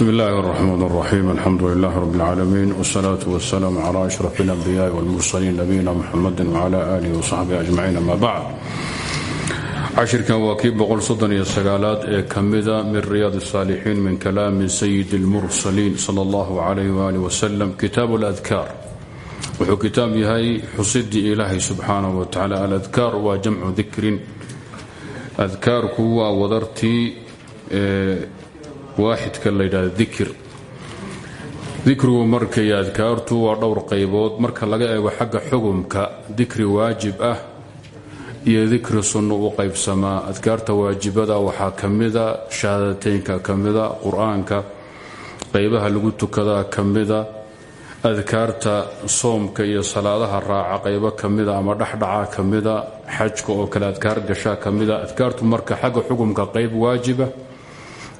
bsm اllahi الرحmn الرaxيim alxamdu lilah rb اlcaalamiin wالsalaaة wالsalaam clى أشhraf الأnbiyaءi wاlmursaliin nabiyina mxamadi wclى alih wصaxbihi ajmaciin ama bacd cashirkan waa kii boqolsoddoniyo-sagaalaad ee ka mida min riyaad الsaalixiin min kalaami sayidi اlmursaliin salى اllah عalayh wali wslm kitaab اladkaar wuxuu kitaab yahay xusidii ilaahay subxaanaه wa tacala aladkaar waa jamcu dikrin adkaarku waa wadartii waaxidka la yidhahda dikir. Dikrigu markay adkaartu waa dhowr qaybood. Marka laga eego xagga xugumka dikri waajib ah iyo dikri sunno u qaybsamaa adkaarta waajibada waxaa ka mida shahaadateynka ka qur'aanka qaybaha lagu tukadaa ka mida adkaarta soomka iyo salaadaha raaca qaybo ka mida ama dhexdhaca ka mida xajka oo kale adkaar gashaa ka mida. Adkaartu marka xagga xugumka qayb waajiba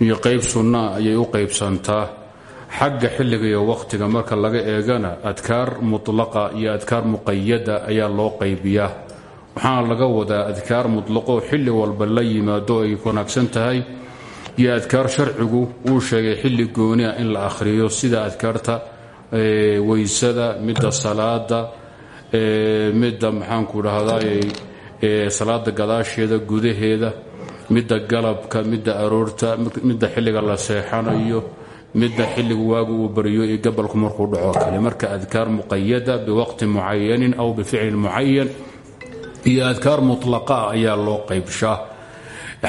iyo qayb sunnaa ayay u qaybsantaa. Xagga xilliga iyo wakhtiga marka laga eegana adkaar mutlaqa iyo adkaar muqayada ayaa loo qaybiyaa. Waxaana laga wadaa adkaar mutlaqoo xilli walba la yimaado ay wanaagsan tahay iyo adkaar sharcigu uu sheegay xilli goonia in la akhriyo sida adkaarta weysada midda salaada midda maxaanku dhahdaa salaada gadaasheeda gudaheeda midda galabka midda aroorta midda xilliga la seexanayo midda xilliga waagu uu baryo iyo gabalku markuu dhaco kale. Marka adkaar muqayada biwaqti mucayanin aw bificlin mucayan iyo adkaar mutlaqaa ayaa loo qaybshaa.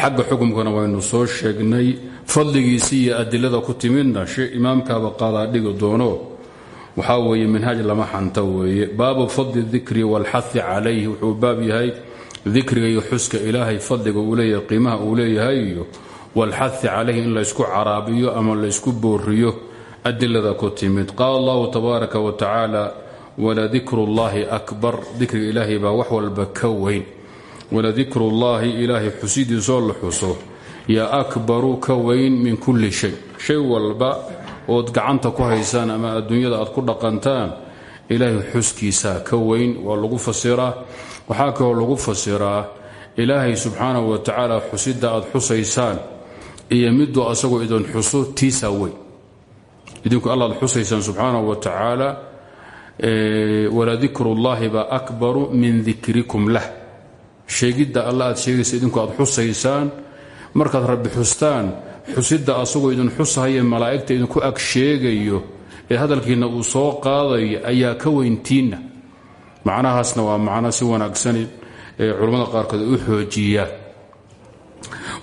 Xagga xukumkana waynu soo sheegnay fadligiisi iyo adilada ku timidna imaamkaaba qaadaa dhigi doono. Waxaa weeye minhaaj lama xanta weeye. Baabu fadli dikri waalxahi calayhi wuxuu baab yahay dikriga iyo xuska ilaahay fadliga uu leeyahay qiimaha uu leeyahay iyo walxahi calayhi in laysku caraabiyo ama laysku booriyo adilada ku timid. Qaala allahu tabaaraka wa tacaala waladikru llaahi akbar. Dikriga ilaahay baa wax walba ka weyn. Waladikru llaahi ilaahay xusidiisoo la xuso. Yaa akbaru ka weyn min kulli shay. Shay walba ood gacanta ku haysaan ama adduunyada aad ku dhaqantaan ilaahay xuskiisaa ka weyn waa lagu fasiraa waxaa kaloo lagu fasiraa ilaahay subxaanahu wa tacaala xusida aad xusaysaan iyo miduu asagoo idin xuso tiisaa weyn idinku alla ad xusaysaan subxaanahu wa tacaala waladikru llaahi baa akbaru min dikrikum lah. Sheegidda alla aad sheegaysa idinku aad xusaysaan. Markaad rabbi xustaan xusida asagoo idin xusahaya malaa'igta idinku ag sheegayo ee hadalkiinna uu soo qaadayo ayaa ka weyntiinna. Macnahaasna waa macno si wanaagsan ee culammada qaarkood u xoojiyaan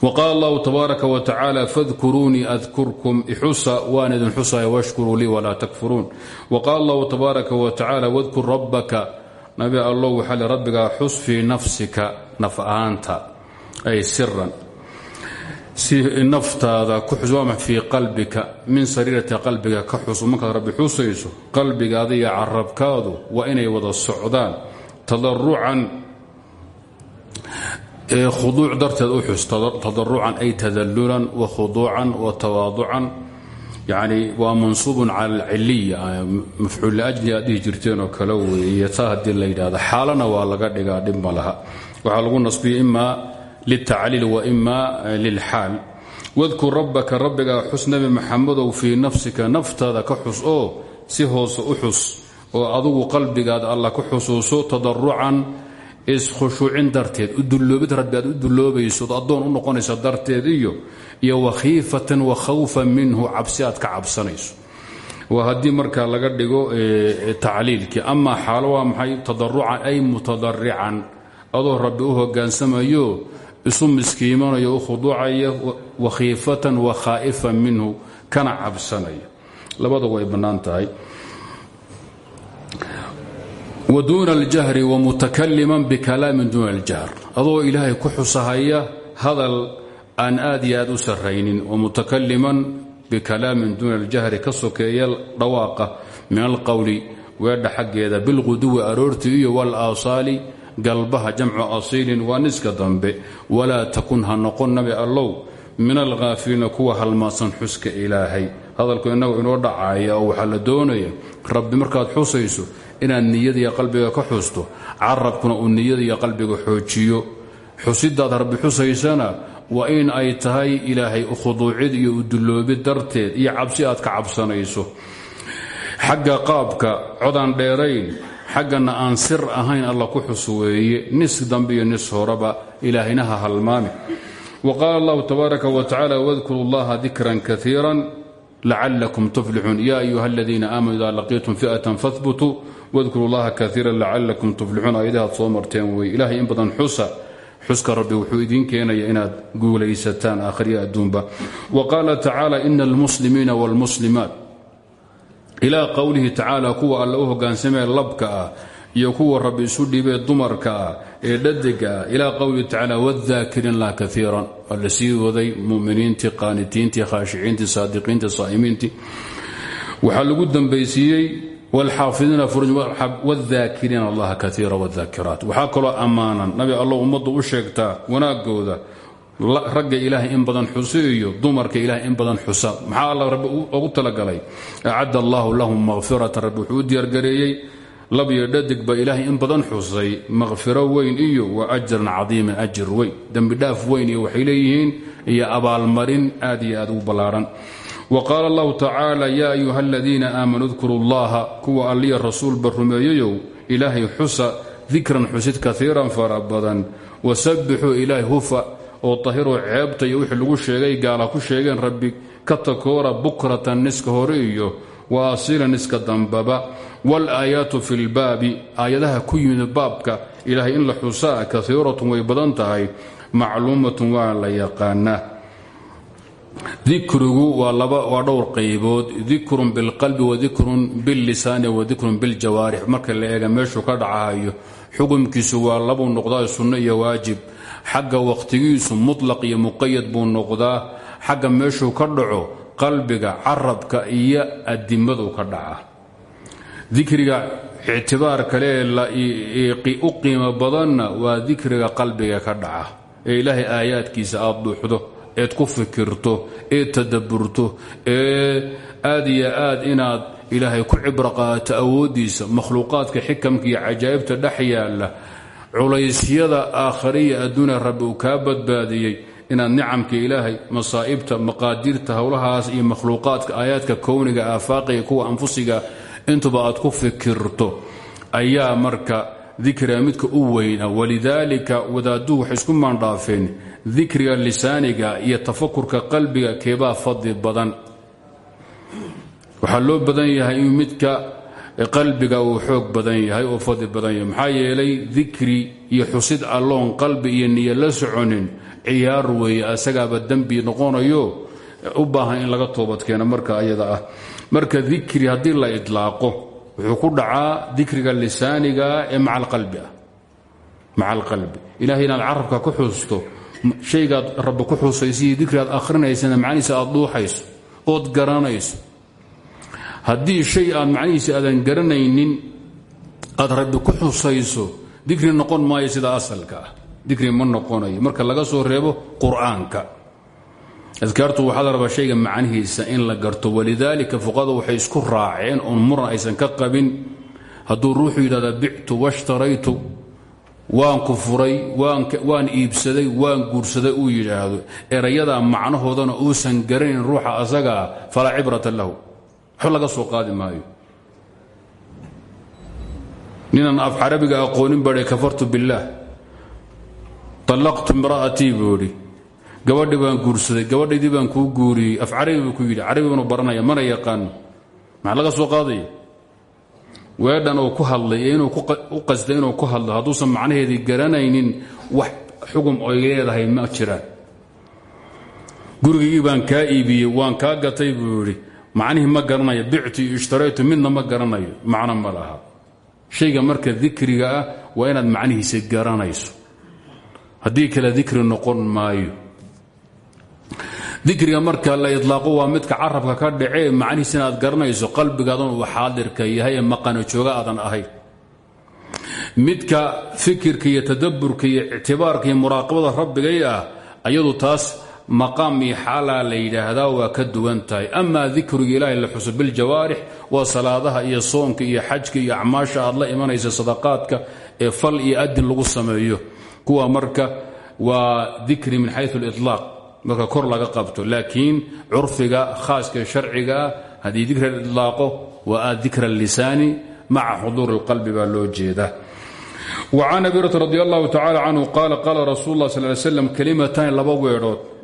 wa qaala allahu tabaaraka wa tacaala fadkuruunii adkurkum ixusa waan idin xusaya washkuruu lii walaa takfuruun. Wa qaala allahu tabaaraka wa tacaala wadkur rabbaka nabi allow waxaa li rabbigaa xus fii nafsika naf ahaanta ay siran si naftaada ku xus waama fii qalbika min sariirati qalbiga ka xus markaad rabbi xusayso qalbigaada iyo carabkaadu waa inay wada socdaan. Tadarucan khuduuc darteed u xus. Tadarucan ay tadalulan wa khuduucan wa tawaaducan. Yani waa mansuubun cala alciliya mafcuul liajli aad dhihi jirteen oo kale weeye. Taa haddii la yidhahdo xaalana waa laga dhigaa dhib ma lagu nasbiya imaa liltacliil wa ima lilxaal wadkur rabbaka rabbigaa xus nebi maxamedow fii nafsika naftaada ka xus oo si hoose u xus oo adugu qalbigaada alla ku xusuuso tadarucan iskhushuucin darteed udulloobid rabbi aad iyo iyo wakhiifatan wa khawfan minhu cabsi aad ka cabsanayso waa haddii marka laga dhigo tacliilkii amaa xaalo waa maxay tadarucan ay mutadarican adoo rabbi u hogaansamayo isu miskiimanayo u khuduucaya wakhiifatan wa khaa'ifan minhu kana cabsanaya. Labadaba way bannaan tahay. Wa duuna aljahri wa mutakaliman bikalaamin duuna aljahr. Adoo ilaahay ku xusahaya hadal aan aad iyo aad u sarraynin wa mutakaliman bikalaamin duuna aljahri ka sokeeya dhawaaqa min alqowli weedha xaggeeda bilquduwi aroortii iyo walaasaali galbaha jamcu asiilin waa niska dambe. Walaa takun ha noqon nabi allow. Min alkhaafiliina kuwa halmaadsan xuska ilaahay. Hadalku innagu inoo dhacaya oo waxaa la doonaya rabbi markaad xusayso inaad niyadiiyo qalbiga ka xusto carabkuna uu niyadiiyo qalbiga xoojiyo. Xusidaad rabbi xusaysana waa in ay tahay ilaahay ukhuduucid iyo uduloobid darteed iyo cabsi aad ka cabsanayso. Xagga qaabka codaan dheerayn xaggana aan sir ahayn alla ku xusweeye nis dambe iyo nis horeba ilaahayna ha halmaami. Wa qaala allahu tabaaraka wa tacala wadkuru llaha dikran kaiira lacalakum ya ayuha aladiina aamanuu ida laqiitum fi'atan fahbutuu wadkuru llaha kaiira lacalakum tuflixuun aayadahaad soo marteen in badan xusa. Xuska rabbi wuxuu idiin keenaya inaad guulaysataan akhriya adduunba. Wa qaala tacaala ina almuslimiina wاlmuslimaat ilaa qowlihi tacaala kuwa alle u hogaansamee labka ah iyo kuwa rabbi isu dhiibee dumarka ah ee dhadega ah ilaa qowlihi tacaala wadaakiriin lah kaiiran waa la sii waday muminiintii qaanitiintii khaashiciintii saadiqiintii saa'imiintii waxaa lagu dambaysiiyey wlxaafidiina wadaakiriina allaha kaiira wadaakiraat waxaa kaloo nabi allow ummaddu u sheegtaa wanaagooda ragga ilaahay in badan xuso iyo dumarka ilahay in badan xusa. Maxaa alla rabbi ugu talagalay? Acad allahu lahum makfiratan rabbi wuxuu u diyaargareeyey labyo dhadig ba ilaahay in badan xusay. Makfiro weyn iyo wa ajran cadiiman ajir weyn. Dembidhaaf weyn iyo waxay leeyihiin iyo abaalmarin aad iyo aad ugu ballaaran. Wa qaala allahu tacaala yaa ayuha aladiina aamanuu dkuru llaha kuwa alliya rasuulba rumeeyayow ilaahay xusa dikran xusid kaiiran fara badan. Wasabbixuu ilaahay hufa oo tahiroo ceebta iyo wixii lagu sheegay gaala ku sheegeen rabbi ka takoora bukratan niska hore iyo wa niska dambaba. Waalaayaatu fi lbaabi aayadaha ku yimid baabka ilaahay in la xusaa kaiiratun way badan tahay macluumatun waa la yaqaanaa. Dikrigu waa dhowr qaybood. Dikrun bilqalbi wadikrun billisaani wadikrun biljawaarix marka la eega meeshuu ka dhacahayo xukumkiisu waa labuu noqdaa sunno iyo waajib xagga wakhtigiisu mutlaq iyo muqayad buu noqdaa xagga meeshuu ka dhaco qalbiga carabka iyo adimadu ka dhaca. Dikriga ictibaar kale u qiimo badanna waa dikriga qalbiga ka dhaca. Ee ilaahay aayaadkiisa aad duuxdo eed ku fikirto eed tadaburto ee aad iyo aad inaad ilaahay ku cibro qaato makhluuqaadka xikamka iyo cajaa'ibta dhex yaalla culaysyada aakhariya adduunya rabbi uu kaa badbaadiyey inaad nicamka ilaahay masaa'ibta maqaadiirta howlahaas iyo makhluuqaadka aayaadka kowniga aafaaqiga kuwa anfusiga intuba aad ku fikirto. Ayaa marka dikriga midka u weyna. Walidaalika wadaadduhu waxay isku maandhaafeen dikriga lisaaniga iyo tafakurka qalbiga keebaa fadli badan. Waxaa loo badan yahay midka qalbiga uu xoog badan yahay oo fadli badan yahay. Maxaa yeelay dikri iyo xusid alloon qalbi iyo niyo la soconin ciyaar weeye. Asagaaba dembi noqonayo u baahan in laga toobadkeeno marka ayada ah. Marka dikri haddii la idlaaqo wuxuu ku dhacaa dikriga lisaaniga ee maca alqalbi ah. Maca alqalbi ilahay inaad ku xusto shaygaad rabbi ku xusaysiiyo dikri aad ahrinaysana macnihiisa aad dhuuxayso ood garanayso haddii shay aad macnihiisa aadan garanaynin aad rabbi ku xusayso dikri noqon maayo sida asalka ah. Ma noqonayo. Marka laga soo reebo qur'aanka. Adkaartu waxaa la rabaa shayga macnihiisa in la garto walidaalika fuqadu waxay isku raaceen oon muran aysan ka qabin. Hadduu ruuxu yidhahda bictu washtaraytu waan ku furay waan iibsaday waan guursaday uu yidhaahdo. Erayadaa macnahoodana uusan garanayn ruuxa asagaa falaa cibrata lahu waxba laga soo qaadi maayo. Ninaan af carabiga aqoonin baa kafartu billaah allaqtu imra'atii buu idhi gabadhi baan guursaday gabadhaydii baan kuu guuriyey. Af carabi buu ku yidhi carabi baranaya mana yaqaano maxaa laga soo qaadaya? Weedhan uu ku hadlay inuu u qasday inuu ku hadlo hadduusan macnaheedii garanaynin wax xugum oy leedahay ma jiraan. Gurigii baan kaa iibiyey waan kaa gatay buu macnihii ma garanayo bictu ishtaraytu midna ma garanayo macno ma laha. Shayga marka dikriga ah waa inaad macnihiisa garanayso. Haddii kale dikri noqon maayo. Dikriga marka la idlaaqo waa midka carabka ka dhacee macnihiis inaad garanayso qalbigaadan uu xaadirka yahay ee jooga aadan ahayn midka fikirka iyo tadaburka iyo ictibaarka iyo muraaqabada rabbigay ah ayadu taas maqaam iyo xaalaa la yidhaahdaa waa ka duwan tahay. Amaa dikriga ilaahay la xuso biljawaarix waa salaadaha iyo soonka iyo xajka iyo acmaasha aad la imanaysa sadaqaadka ee fal iyo adin lagu sameeyo. Kuwa marka waa dikri min xayu lilaaq marka kor laga qabto. Laakiin curfiga khaaskae sharcigaa ah, haddii dikra ilaaqo waa dikra lisaani maca xuduuri اlqalbi baa loo jeeda wcan abi hurata radi allahu tacala canhu qaala qaala rasuul lah sal l slam kalimatani laba weedhood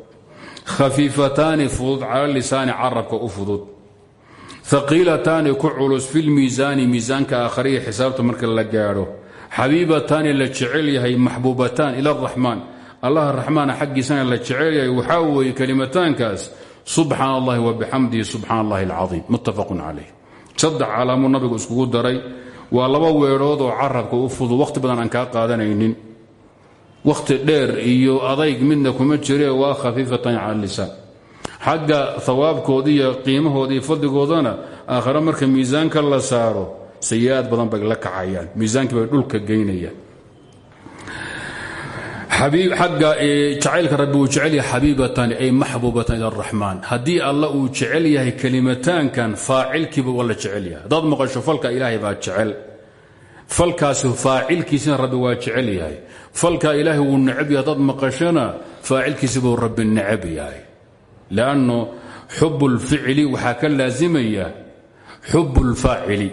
khafiifataani fudud cala lisaani carabka u fudud. Haqiilataani ku culus fi lmiisaani miisaanka aakhariya xisaabta marka la gaadho. Xabiibataani la jecel yahay maxbuubataan ila araxmaan allaha raxmaana xaggiisana la jecel yahay waxaa weeye kelimataankaas subxaan allahi wabixamdihi subxaan allahi alcaiim muttafaqun calayh. Saddex calaamuu nabigu iskugu daray. Waa laba weedhood oo carabka u fudud. Aan kaa qaadanaynin wakhti dheer iyo adayg midna kuma jire waa khafiifatan cala lisaan xagga iyo qiimahooda iyo fadligoodana marka miisaanka la saaro sayi-aad badan bay la kacayaan miisaankii bay dhulka geynayaan. Xagga jacaylka rabbi uu jecel yahay xabiibatan ay maxbuubatan ila araxmaan haddii uu jecel yahay kelimataankan faacilkiiba waa la jecel yahay. Haddaad maqasho falka ilaahay baa jecel. Falkaasi faacilkiisina rabbi waa jecel yahay falkaa ilaahay wuu necab yahay haddaad maqashona faacilkiisi buu rabbi necab lanno xub اlficli waxaa ka laasimaya xub اlfaacili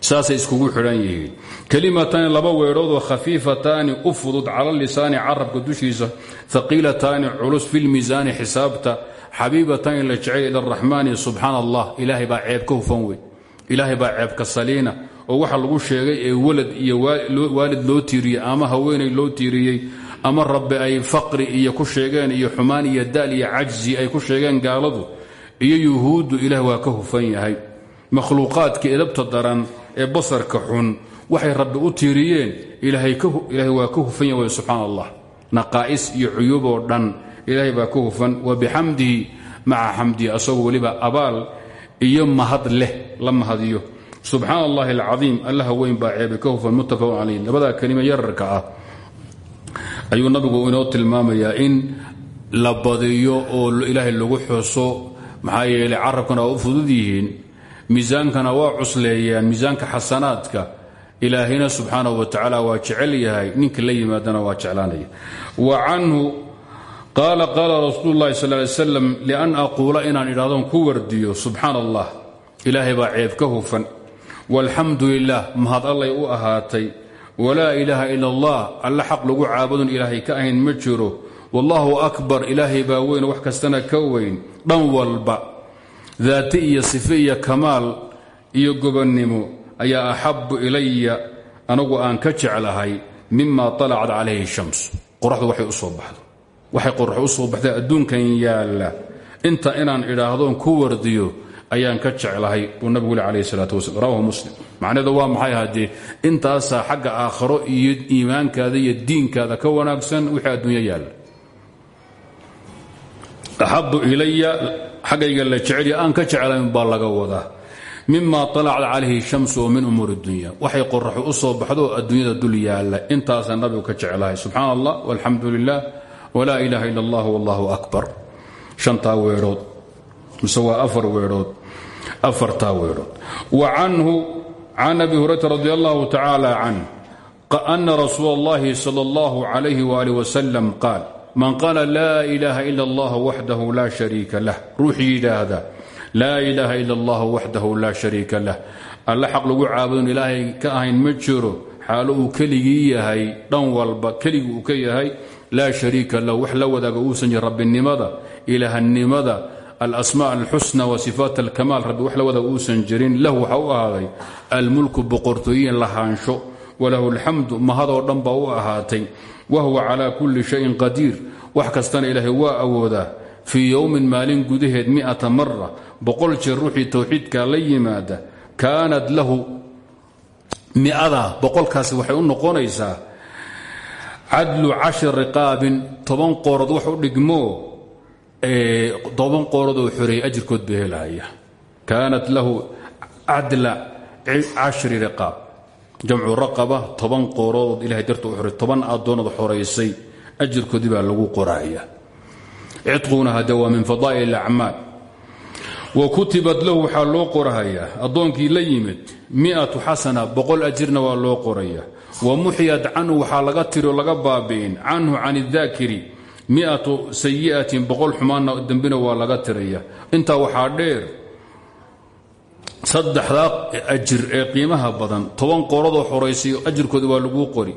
saasay iskugu xidhan yihiin. Kelimataani laba weedhoodoo khafiifataani u fudud cala lisaani carabka dushiisa haqiilataani culus fi lmiisaani xisaabta xabiibataani la jecel ila araxmaani subxaan allah ilaahay baa ceeb ka hufan wey ilaahay baa ceebka saliina oo waxa lagu sheegay ee walad iyo waalid loo tiiriyey ama haweenay loo tiiriyey ama rabbi ay faqri iyo ku sheegeen iyo xumaan iyo daal iyo cajzi ay ku sheegeen gaaladu iyo yuhuuddu ilaah waa ka hufan yahay. Makhluuqaadka edabta daran ee basarka xun waxay rabbi u tiiriyeen ilaahay waa ka hufan yahay subxaan allah naqaa'is iyo cuyuub oo dhan ilaahay baa ka hufan. Wa bixamdihi maca xamdihi asagoo weliba abaal iyo mahad leh la mahadiyo subxaan allahi alcaiim allaha weyn baa ceebe ka hufan muttafaqun calayh labadaa kelima ah nabigu inoo tilmaamayaa in la oo ilaahay lagu xuso maxaa yeelay carabkana u fudud yihiin miisaankana waa cusleeyaan miisaanka xasanaadka ilaahayna subxaanahu wa tacaala waa jecel ninka la yimaadana waa jeclaanaya. Wa canhu qaala qaala rasuulu llahi sal ly slam lian aquula inaan idhahdoon ku wardiyo subxaan allah ilaahay baa walxamdu lilah mahad allay u ahaatay. Walaa ilaaha ila allah alla xaq lagu caabudon ilaahay ka ahayn ma jiro. Wallaahu akbar ilaahay baa weyn wax kastana ka weyn dhan walba. Daati iyo sife iyo kamaal iyo gobonnimo ayaa axabu ilaya anagu aan ka jeclahay mima طalacat calayhi shams qoraxdu waxay u soo baxdo. Waxay qorax u soo baxday adduunkan yaalla. Inta inaan idhaahdoon ku wardiyo ayaan ka jeclahay buu nabigu calayhi salaatu waslam rawahu muslim. Macnaheedu waa maxay haddee intaasaa xagga aakharo iyo iimaankaada iyo diinkaada ka wanaagsan wixii adduunyo yaalla? Axabu ilaya xaggayga la jecelya aan ka jeclayn baa laga wadaa. Mima alacad calayhi shamsu oo min umuuri dunya. Waxay qoraxu u soo baxdooo adduunyada dul yaalla. Intaasaa nabigu ka jeclahay. Subxaan allah walxamdu lilah walaa ilaaha ila allah wallahu akbar. Shantaa weedhood mise afar weedhood afartaa weedhood wa canhu can abi hurayra radi allahu tacaala canh ana rasuul اllahi salى اllahu عalayh wali wasalam qaal man qaala laa ilaha ila اllah waxdahu la shariika lah ruuxii yidhaahda laa ilaaha ila اllah waxdahu laa shariika lah alla xaq lagu caabudon ilaahay ka ahayn ma jiro xaalo uu keligii yahay dhan walba keligii uu ka yahay laa shariika lah wax la wadaaga uusan jir rabbinimada ilaahnimada alasma alxusna wa sifaat alkamaal. Rabbi wax la wadaaga uusan jirin. Lahu waxa u ahaaday almulku boqortooyin lahaansho. Walahu alxamdu mahadoo dhan baa u ahaatay. Wa huwa calaa kulli shayin qadiir. Wax kastana ilaahay waa awoodaa. Fii yowmin maalin gudaheed miata mara boqol jeer ruuxii towxiidka la yimaada kaanat lahu miada boqolkaasi waxay u noqonaysaa cadlu cashri riqaabin toban qoorood wax u dhigmo toban qoorood oo xoreeyey ajirkood ba helaya kaanat lahu cadla cashri riqaab. Jamcu raqaba toban qoorood ilahay darta u xoray toban addoonood xoraysay ajirkoodii baa lagu qoraya cidquna hade waa min fadaa'il acmaal wa kutibat lahu waxaa loo qorahayaa la yimid miatu xasana boqol ajirna waa loo qoraya wamuxyat canhu waxaa laga laga baabi'in canhu can اdaakiri miatu sayi'atin boqol xumaanna dembina waa laga tiraya intaa waxaa dheer saddexdaa ajir ee qiimaha badan toban qoradoo xoraysay ajirkooda waa laguu qori.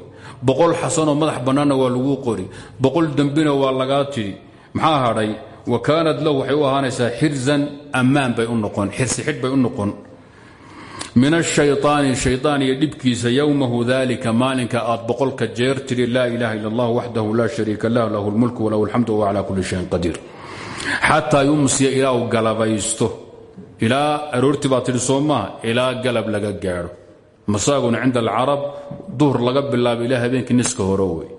Boqol xasanoo madax bannaanna waa laguu qori. Boqol dembina waa lagaa tidhi maxaa hadhay wa kaanat lahu waxay u ahaanaysaa xirzan ammaan bay u noqon xirsi xidh bay u noqon min ashayطaani shayطaan iyo dhibkiisa yowmahu dalika maalinka aad boqolka jeer tidhi laa ilaha illa allah waxdahu laa shariika lah lahu lmulku walahu alxamdu wa calaa kulli shayin qadiir xataa yumsiya ilaa uu galabaysto ilaa aroortii baa tidhi soo maaha ilaa galab laga gaadho masaaguna cinda alcarab duhur laga bilaabo ilaa habeenkii niska hore wey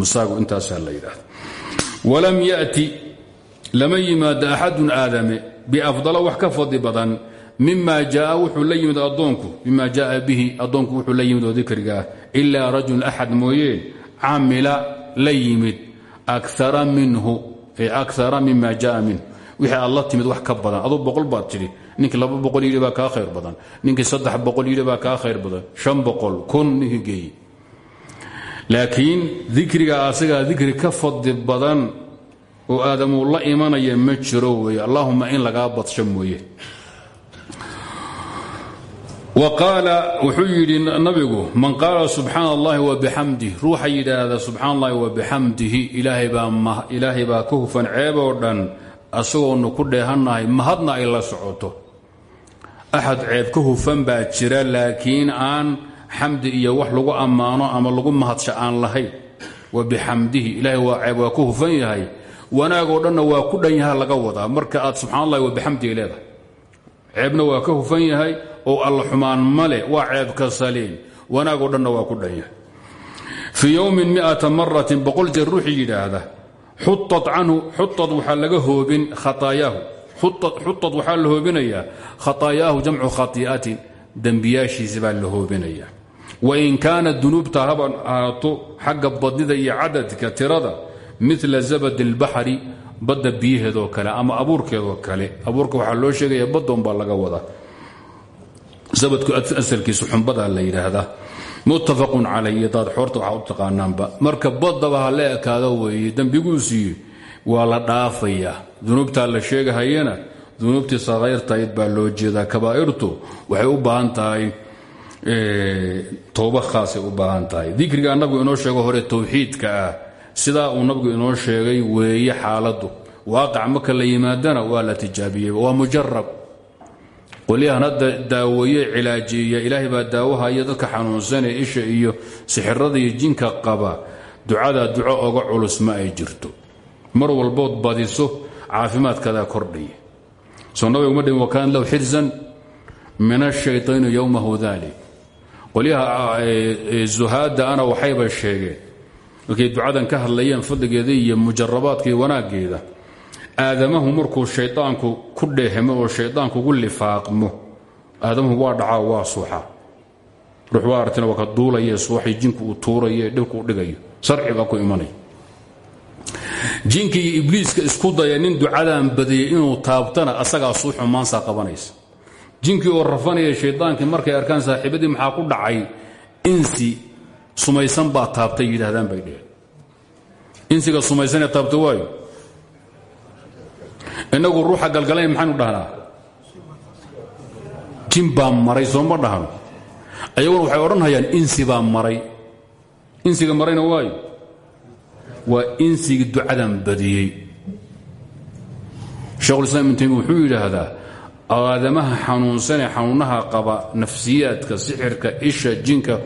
masaagu intaasaa la yidhaahda walam mima jaa wuxuu la yimid adoonku mima jaaa bihi addoonku wuxuu la yimid oo dikriga ah. Rajul axad mooyeen camila la yimid akara minhu ay akara mima jaa minhu wixii aad timid wax ka badan aduu boqol baad tidhi ninkii laba boqol baa kaa khayr badan ninkii saddex boqol baa kaa khayr badan shan boqol kun ninkii geeye laakiin dikriga asagaa dikri ka fadli badan oo aadamuu la imanaya ma jiro weeye allahuma in lagaa badsho mooye qaala wuxuu yidhi nabigu man qaala subxaana allahi wabixamdih ruuxa yidhaahda subxaana allahi wabixamdihi ilaahay baa ka hufan ceeb oo dhan asagoonu ku dheehannahay mahadna ay la socoto. Axad ceeb ka hufan baa jira laakiin aan xamdi iyo wax lagu ammaano ama lagu mahadsha aan lahayn wabixamdihi ilaahay waa ceeb waa ka hufan yahay. Wanaagoo dhanna waa ku laga wadaa. Marka aad subxana allahi ceebna waa ka hufan yahay oo alla xumaan male waa ceebka saliin wanaagoo dhanna waa ku dhan yahay. Fii yowmin miata maratin boqol jeer ruuxii yidhaahda xuad waxaa laga hoobin khataayahu. Xuad waxaa la hoobinayaa khataayaahu jamcu khatii'atin dembiyaashiisi baa la hoobinaya. Wain kaanat dunuubta haba ahaato xagga badnida iyo cadadka tirada mila zabad اlbaxri badda biyaheedoo kale ama abuurkeedoo kale. Abuurka waxaa loo sheegaya baddoon baa laga wadaa. Zabadku asalkiisu xumbadaa la yidhaahdaa. Muttafaqun calayh daad xoorta waxaa u taqaanaanba. Marka baddaba ha la ekaado weeye dembiguusiiyo waa la dhaafayaa dunuubtaa la sheegahayana dunuubtii sakayrtayd baa loo jeedaa. Kabaa'irtu waxay u baahan tahay towba khaasay u baahan tahay. Dikrigaa nabigu inoo sheego hore towxiidka ah sidaa uu nabigu inoo sheegay weeye xaaladdu waaqac marka la yimaadana waa la tijaabiyey waa mujarab. Qolyahan hadda daaweeye cilaajiya ilaahay baa daawahaya dadka xanuunsanee isha iyo sixirada iyo jinka qaba. Ducadaa duco oga culus ma ay jirto. Mar walbood badiso caafimaadkadaa kordhaya soo nabigu ma dhin wakaan lahu xirzan min ashayطaani yowmahu dalik qolyaha zuhaadda ana waxayba sheegeen markay ducadan ka hadlayeen fadligeeda iyo mujarabaadka iyo wanaaggeeda aadamahu markuu shaydaanku ku dheehmo oo shaydaanku ugu lifaaqmo aadamuhu waa dhacaa waa suuxa. Ruux waa ka duulaya suuxay jinku uu tuurayo dhibku u dhigayo. Sarci baa ku imanaya jinka ibliiska isku daya nin ducadan badiyey inuu taabtana asagaa suuxu maansaa qabanaysa. Jinkii oo rafanaya shaydaankii markay arkaan saaxiibadii maxaa ku dhacay insi sumaysan baa taabtay yidhaahdaan bay dheheen. Insiga sumaysanee taabta waayo. Innagu ruuxa galgalayn maxaynu dhahnaa? Jin baa maray sooma dhahno? Ayaguna waxay odhanhayaan insi baa maray. Insiga marayna waayo. Waa insigii ducadan badiyey. Shekhulislaam ibn taymiya wuxuu yidhaahdaa aadamaha xanuunsanee xanuunaha qaba nafsiyaadka sixirka isha jinka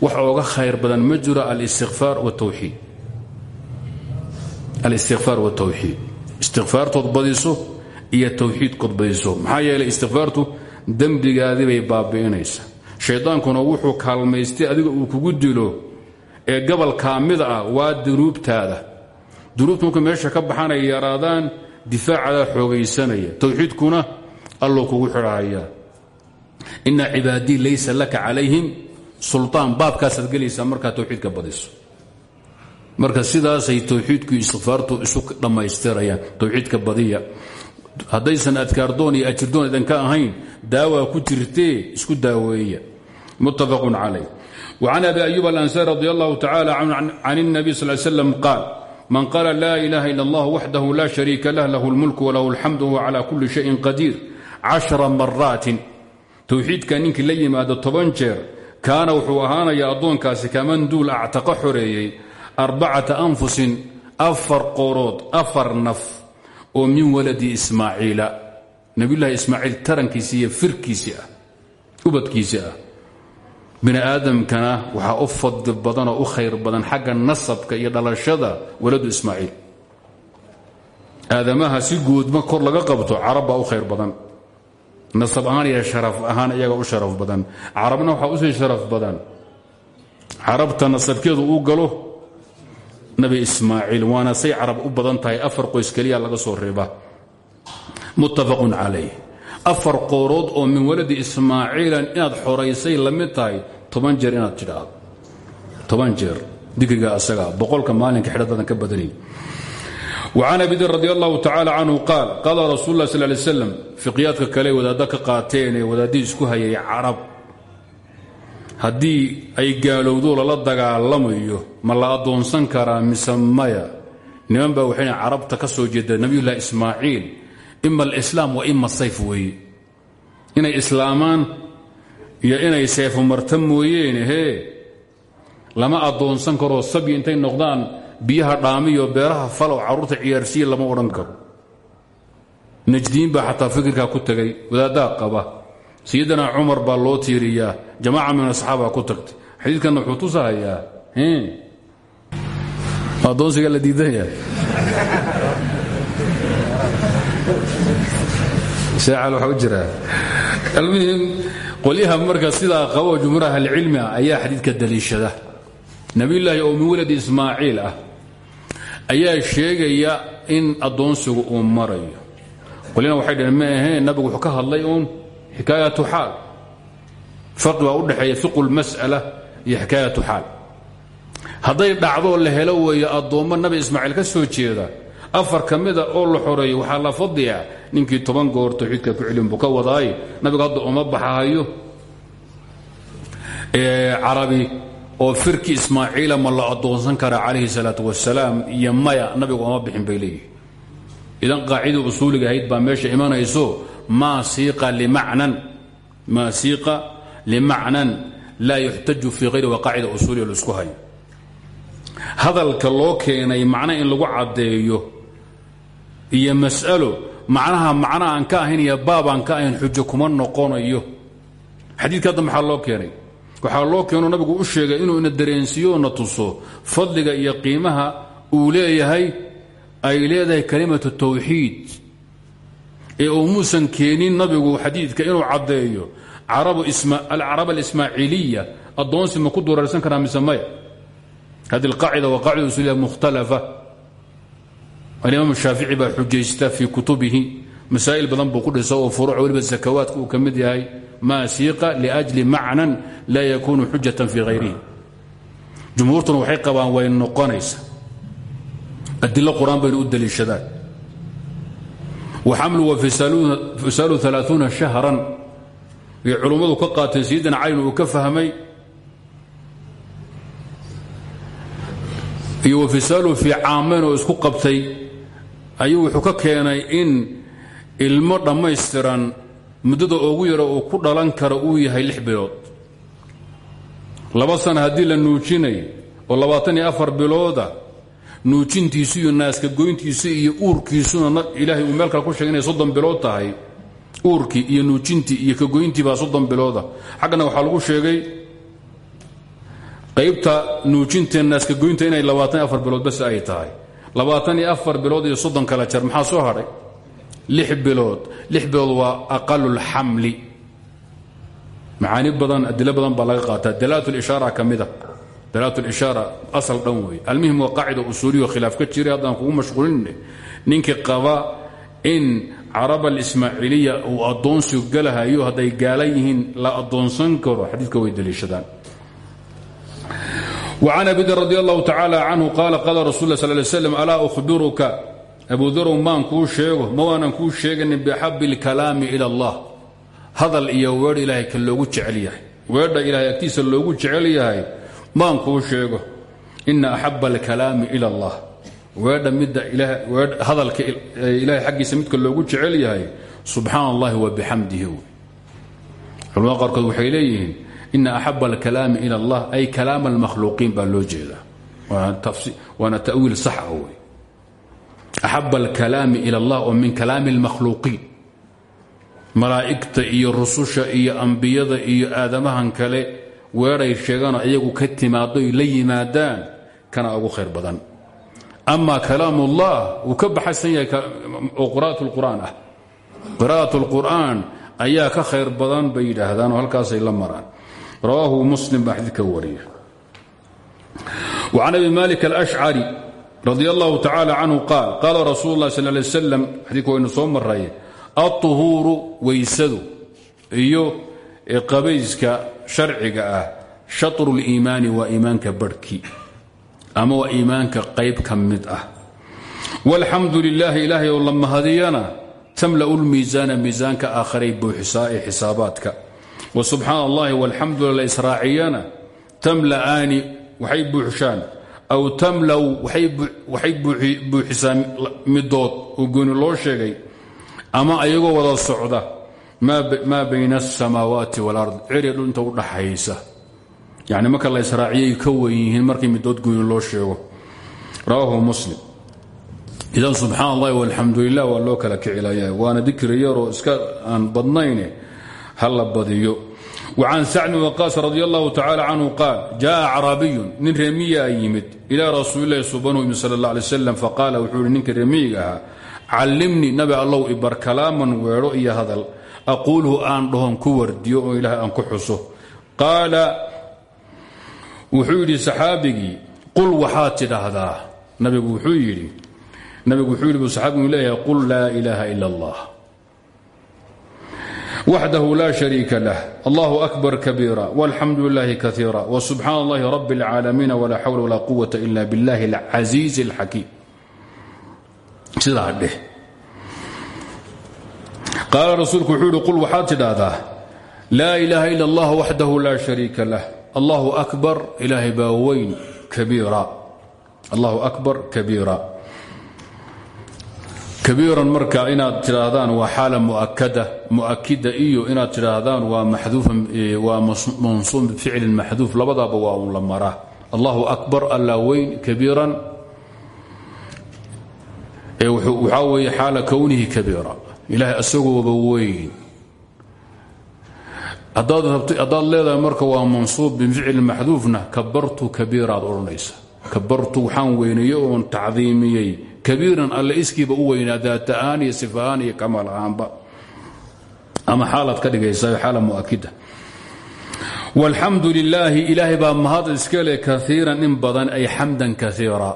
wax ooga khayr badan ma jiro alistikfaar wtawxiid alistikfaar wاtawxiid istikfaartood badiso iyo tawxiidkood badiso maxaa yeelay istikfaartu dembigaadii bay baabi'inaysa. Shaydaankuna wuxuu kaalmaystay adiga uu kugu dilo ee gobol kaamida ah waa dunuubtaada. Dunuubta markuu meesha ka baxanay yaraadaan difaacadaa xoogaysanaya. Tawxiidkuna alloo kugu xidhahayaa ina cibaadii laysa laka calayhim sulaan baabkaasaad gelaysaa markaa towxiidka badiso. Marka sidaasay towxiidku istikfaartu isu dhammaystirayaan towxiidka badiya. Haddaysan adkaardoon iyo ajirdoon idan ka ahayn daawaa ku jirtee isku daaweeya. Muttafaqun calay wacan abi ayub alansaari radi allahu tacaala can اnabiy sal slam qaal man qaala laa ilaha ila allah waxdahu laa shariika lah lahu lmulku walahu alxamdu huwa cala kulli shayin qadiir cashra maraatin towxiidka ninkii la yimaado toban jeer kaana wuxuu ahaanaya addoonkaasi kaman duul actaqa xoreeyey arbacata anfusin afar qorood afar naf oo min waladi ismaaciila. Nabiyullaahi ismaaciil tarankiisii iyo firkiisii ah ubadkiisii ah. Bini aadamkana waxaa u fadli badan oo u khayr badan xagga nasabka iyo dhalashada waladu ismaaciil. Aadamaha si guudma kor laga qabto carab baa u khayr badan nasab ahaan iyo sharaf ahaan iyaga u sharaf badan. Carabna waxaa u sii sharaf badan. Carabta nasabkeedu uu galo nabi ismaaciil waana say carab u badan tahay afar qoys keliya laga soo reeba. Muttafaqun calayh. Afar qoorood oo min waladi ismaaciilan inaad xoraysay la mid tahay toban jeer inaad tidhaahdo. Toban jeer dikriga asaga boqolka maalinka xidhadadan ka badanayn وcan abi dir radi allahu tacala canhu qaal qaala rasul lah sl lay slam fiqyaadka kale wadaadda ka qaateen ee wadaaddii isku hayay carab. Haddii ay gaalowdo lala dagaalamayo ma la addoonsan karaa mise maya? Niman baa waxay carabta ka soo jeeda nabiyullahi ismaaciil ima alislaam wa ima sayf weeye. Inay islaamaan iyo inay seefo marta mooyeene hee? Lama addoonsan karoo sabyi intay noqdaan biyaha dhaamiyo beeraha falow carruurta ciyaarsiiya lama odhan karo. Najdiin baa xataa fikirkaa ku tegay wadaaddaa qaba. Sayidina cumar baa loo tiiriyaa. Jamaaca min asxaaba ku tagtay. Xadiidkanna wuxuu tusahayaa addoonsiga la diidan yahay sheecal waxaa u jiraa. Almuhim qolyaha marka sidaa qabo jumhuur ahlicilmi ah ayaa xadiidka daliishada. Nabiyullaahi oo min ismaaciil ah ayaa sheegaya in addoonsigu uu marayo. Qolina waxay dhaheen ma aheen nabigu wuxuu ka hadlay uun xikaayatu xaal. Farqi baa u dhexeeya fiqu lmas'ala iyo xikaayatu xaal. Hadday dhacdoo la helo weeyo addoommo nabi ismaaciil ka soo jeeda afar ka oo la xoreeyo waxaa la fadliya ninkii toban goor tawxiidka ku celin buu ka wadaaye? Nabigu hadda uma baxahayo oo firki ismaaciila ma la addoonsan karaa calayhi salaatu wasalaam iyo maya nabigu oma bixin bay leeyihi idan qaacidii usuuliga ahayd baa meesha imanayso maa siiqa limacnan laa yuxtaju fii hayri waa qaacida usuuliga la isku hayo. Hadalka loo keenay macna in lagu caddeeyo iyo mas'alo macnaha macna aan ka ahayn iyo baab aan ka ahayn xujo kuma noqonayo. Xadiidka hadda maxaa loo keenay waxaa loo keeno nabigu u sheegay inuu ina dareensiiyo na tuso. Fadliga iyo qiimaha uu leeyahay ay leedahay kalimatu tawxiid. Ee uu muusan keenin nabigu xadiidka inuu caddeeyo alcarab alismaaciiliya addoonsi ma ku dureersan karaa mise maya? Hadi qaacida usuuliya mukhtalafa alimaam shaafici baa xujaysta fii kutubihi masaa'il badan buu ku dhisa oo furuuc weliba sakawaadka uu ka mid yahay maa siiqa liajli macnan laa yakunu xujatan fii hayrihi jumhuurtuna waxay qabaan way noqonaysa. Adilo qur'aan bayna u daliishadaan wa xamlu wa fisaalu alaaثuuna shahran. Ay culummadu ka qaateen sayidina calin uu ka fahmay. Iyo wa fisaalu fii caamayn oo isku qabtay. Ayuu wuxuu ka keenay in ilmo dhammaystiran muddada ugu yaro uu ku dhalan karo uu yahay lix bilood. Laba sana haddii la nuujinayo oo labaatan iyo afar bilooda nuujintiisu iyo naaska goyntiisu iyo uurkiisuna ilaahay uu meel kale ku sheegay inay soddon bilood tahay uurkii iyo nuujintii iyo kagoyntii baa soddon bilooda. Xaggana waxaa lagu sheegay qaybta nuujinta naaska goynta inay labaatan iyo afar bilood bas ay tahay. Labaatan iyo afar bilood iyo soddon kala jar maxaa soo hadhay lix bilood lix bilood waa aqalulxamli macaani badan adilo badan baa laga qaataa dalaalat lishaara ka mida dalaalat lishaara asal dhan wey almuhim waa qaacida usuuliyo khilaaf ka jiray haddaan kugu mashquulin ninkii qaba in carab alismaaciiliya uu addoonsigu galahayo hadday gaala yihiin la addoonsan karo xadiidka way daliishadaan وعن أبي ذر رضي الله تعالى عنه قال قال رسول الله صلى الله عليه وسلم ألا أخبرك أبو ذر maan kuu sheego ma waanan kuu sheeganin بxab الكalaami إلى الله hadal iyo weer ilaahay ka loogu jecel yahay weedha ilaahay agtiisa loogu jecel yahay maan kuu sheego ina axaba alkalaami ila allah weedha midda hadalka ilahay xaggiisa midka loogu jecel yahay subxaan allahi wa bixamdihi culamada qaarkood waxay leeyihiin ina axaba alkalaami ila allah ay kalaam almakhluuqiin baa loo jeedaa waana tawiil sax ah wey axaba alkalaami ila allah oo min kalaami almakhluuqiin malaa'igta iyo rususha iyo ambiyada iyo aadamahan kale weedhay sheeganoo iyagu ka timaadoy la yimaadaan kana ugu khayr badan ama kalaam ullah wuu ka baxaysan yahay oo qira'at ayaa ka khayr badan bay yidhaahdaan oo halkaasay la maraan rawaahu muslim baa xadiidka wariya وcan abi malik alأshcari radi allahu tacala canhu qaal qaala rasuul اlah sal lay slam xadiidka waynu soo maraye aلطuhuuru weysadu iyo qabayska sharciga ah shaطru اliimaani waa iimaanka barhki ama waa iimaanka qayb ka mid ah wاlxamdu lilaahi ilaahay oo la mahadiyana tamla'u lmiisaana miisaanka aakharay buuxisaa ee xisaabaadka wa subxaana allahi walxamdu lila israaciyana tamla'aani waxay buuxshaan aw tamlaw waxay buuxisaa midood oo gooni loo sheegay ama ayagoo wada socda maa bayna asamaawaati walard ceri dhul inta u dhaxaysa. Yani marka la israaciyay ka wen yihiin markii midood gooni loo sheego. Rawaahu muslim. Idan subxaan allahi walxamdu lilah waa loo kala kicilaya waana dikri yaroo iska aan badnayne ha la badiyo وcan sacd bn waqaas radi allahu tacala canhu qaal jaءa acraabiyun nin reemiyaa yimid ilaa rasuuli lahi subanu yimi sal اla alay slam faqaala wuxuu ihi ninka reemiyiga ahaa callimnii nabi allow ibar kalaaman weedho iyo hadal aquulhu aan dhahon ku wardiyo oo ilaah aan ku xuso qaala wuxuu yidhi saxaabigii qul waxaad tidhaahdaa nabigu wuxuu yidhi nabigu wuxuu yidhi buu saxaabigu leeyahay qul laa ilaaha ila allah waxdahu laa shariika lah allahu akbar kabiira walxamdu lilaahi kaiira wsubxaan allahi rabi اlcaalamiina walaa xawla walaa quwata ila biاllahi اlcasiizi اlxakiim sidaa dheh qaala rasuulku wuxuu yihi qul waxaad tidhaahdaa laa ilaaha ila allah waxdahu laa shariika lah allahu akbar ilaahay baa weyn kabiira allahu akbar kabiira kabiiran marka inaad tidhaahdaan waa xaala muakada muakida iyo inaad tidhaahdaan waa waa mansuub ficlin maxduuf. Labadaaba waa un la maraa allahu akbar alla weyn kabiiran. Waxaa weeye xaala kownihi kabiira. Ilaahay asagooba weyn. Haddaad leedahay marka waa mansuub bificlin maxduufna kabartu kabiiraad odhanaysa. Kabartu waxaan weyneeye oon tacdiimiyey kabiiran alle iskiiba u weynaa daata'aan iyo sifahaan iyo kamaal ahaanba. Ama xaalaad ka dhigaysa xaala muakida walxamdu lilaahi ilaahay mahad iska kaiiran in badan ay xamdan kaiira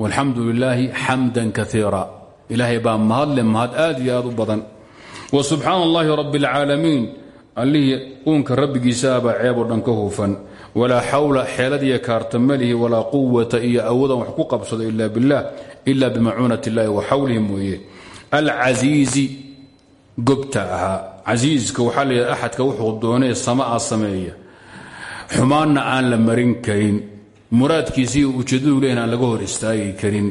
walxamdu lilaahi xamdan kaiira ilaahay mahad leh mahad aad iyo badan. Wa subxaana allahi اlcaalamiin allihii uunka rabbigiisaabaa ceeboo dhan ka hufan. Walaa xawla xeelad iyo kaarta malihi walaa quwata iyo awoodan wax ku qabsado ila biاllah ila bimacuunat اllahi wa xawlihi mooye. Alcasiizi gobta ahaa. Casiiska waxaa la yidhaha axadka wuxuu doonee samaa sameeya. Xumaanna aan la marin karin. Muraadkiisiiyo ujeeddadu lehin aan laga hor istaagi karin.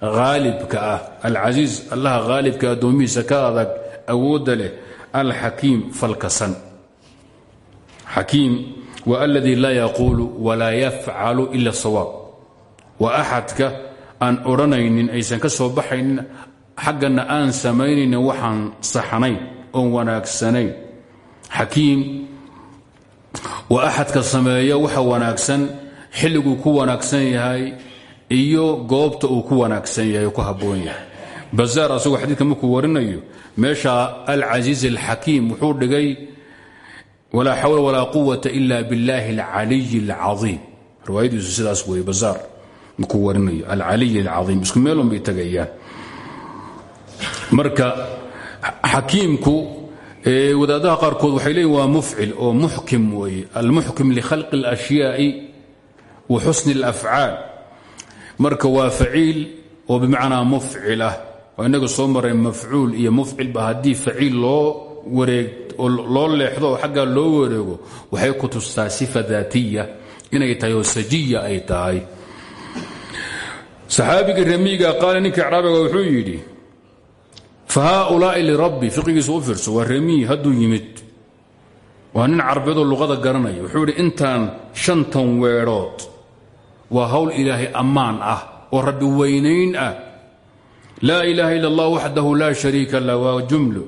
Haalibka ah. Alcasiiz allaha haalibka addoomihiisa ka adag awoodda leh alxakiim falkasan xakiim wa aladii laa yaquulu walaa yafcalu ila sawaab waa axadka aan odhanaynin aysan ka soo baxaynin xaggana aan samaynaynin waxaan saxnayn oon wanaagsanayn xakiim waa axadka sameeya waxa wanaagsan xilliguu ku wanaagsan yahay iyo goobta uu ku wanaagsan yahay ku habboon yahay bazaar asagoo xadiidka markuu warinayo meesha alcasiiz alxakiim wuxuu dhigay walaa xawla walaa quwata ila biاllahi alcaliy اlcaiim riwaayadiisu sidaas weeye bazaar markuu warinayo alcaliy alcaiim isku meelun bay tagayaan marka xakiimku wadaadaha qaarkood waxay leeyiin waa mufcil oo muxkim weeye almuxkim likhalqi اlأshyaai wa xusni اlafcaal marka waa faciil oo bimacnaa mufcil ah waa inaga soo maray mafcuul iyo mufcilba haddii faciil loo oo loo leexdo oo xaggaa loo wareego waxay ku tustaa sifa daatiya. Inay tahay oo sajiya ay tahay. Saxaabigii ramiiga qaale ninka icraabiga wuxuu yidhi fa haaulaai lirabbi fiqigiisa u fiirso waa ramiy hadduu yimid. Waa nin carbeedoo luqada garanaya. Wuxuu yidhi intaan shantan weedhood waa hawl ilaahay ammaan ah oo rabbi weynayn ah laa ilaaha ila allah waxdahu laa shariika lah waa jumlo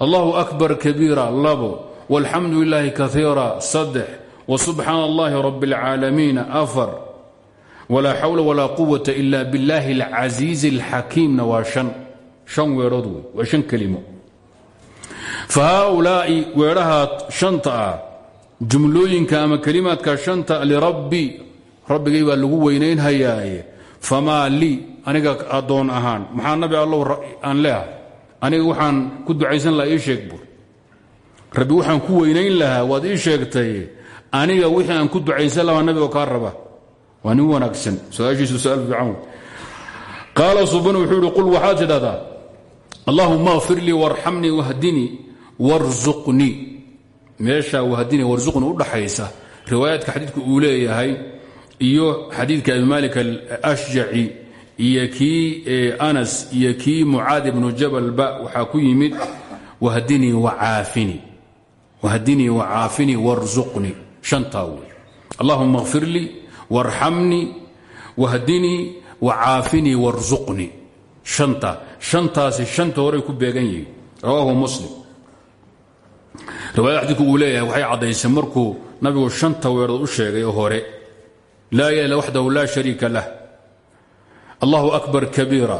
allahu akbar kabiira labo walxamdu lilaahi kaiira saddex wasubxaana allahi rabi اlcaalamiina afar walaa xawla walaa quwata ila biاllahi اlcasiizi اlxakiimna waa shan shan weedhood wey waa shan kelimo fa haaulaa'i weedhahaa shanta ah jumlooyinka ama kelimaadka shanta lirabbi rabbigay baa lagu weynaynhayaaye famaa lii aniga addoon ahaan maxaa nabi allow aan leehay aniga waxaan ku ducaysan lahaa ii sheeg rabbi waxaan ku weynayn lahaa waad ii sheegtay. Aniga wixii aan ku ducaysan lahaa nabigo kaa raba. Waa nin wanaagsan. Su'aashiisu fiican qaala subanu wuxuu ihi qul waxaad tidhahdaa allahuma kfir lii warxamnii wahdinii warzuqnii meeshaa wahdinii warzuqnii u dhaxaysa riwaayaadka xadiidku uu leeyahay iyo xadiidka abi malik alashjaci iyo kii anas iyo kii mucaad ibnu jabalba waxaa ku yimid wahdinii wacaafini warzuqnii shantaa wey allahuma kfir lii warxamnii wahdinii wacaafinii warzuqnii shanta shantaasi shanta horey ku beegan yihiin. Rawaahu muslim. Riwaayada xadiidku uu leeyahay waxay caddaysay markuu nabigu shanta weerood u sheegay hore laa illa waxdahu laa shariika lah allahu akbar kabiira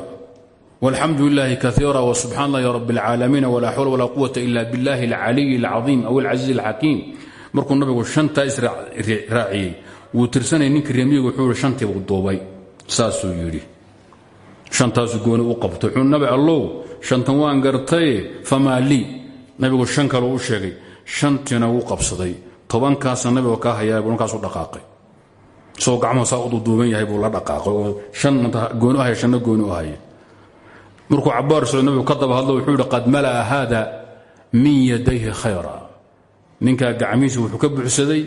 walxamdu lilaahi kaiira wsubxaan allahi rab اlcaalamiin walaa xawla walaa quwata ila biاllahi اlcaliy اlcaiim aw اlcaziiz اlxakiim markuu nabigu shantaa israaciyey wuu tirsanaya ninkii remiyigu wuxuu i shantiibuu duubay saasuu yidhi shantaasu gooni u qabto wuxuu nabi allow shantan waan gartaye famaa lii nabigu shan kale u sheegay shantiina wuu qabsaday tobankaasna nabiga kaa hayaa buu markaasu dhaqaaqay isagoo gacmuhu saa u duuduuban yahay buu la dhaqaaqay oo gooni u haya shanna gooni u haya markuu cabaar socdo nabigu ka daba wuxuu yidhi qad mala'a min yadayhi khayra. Ninkaa gacmihiisa wuxuu ka buuxsaday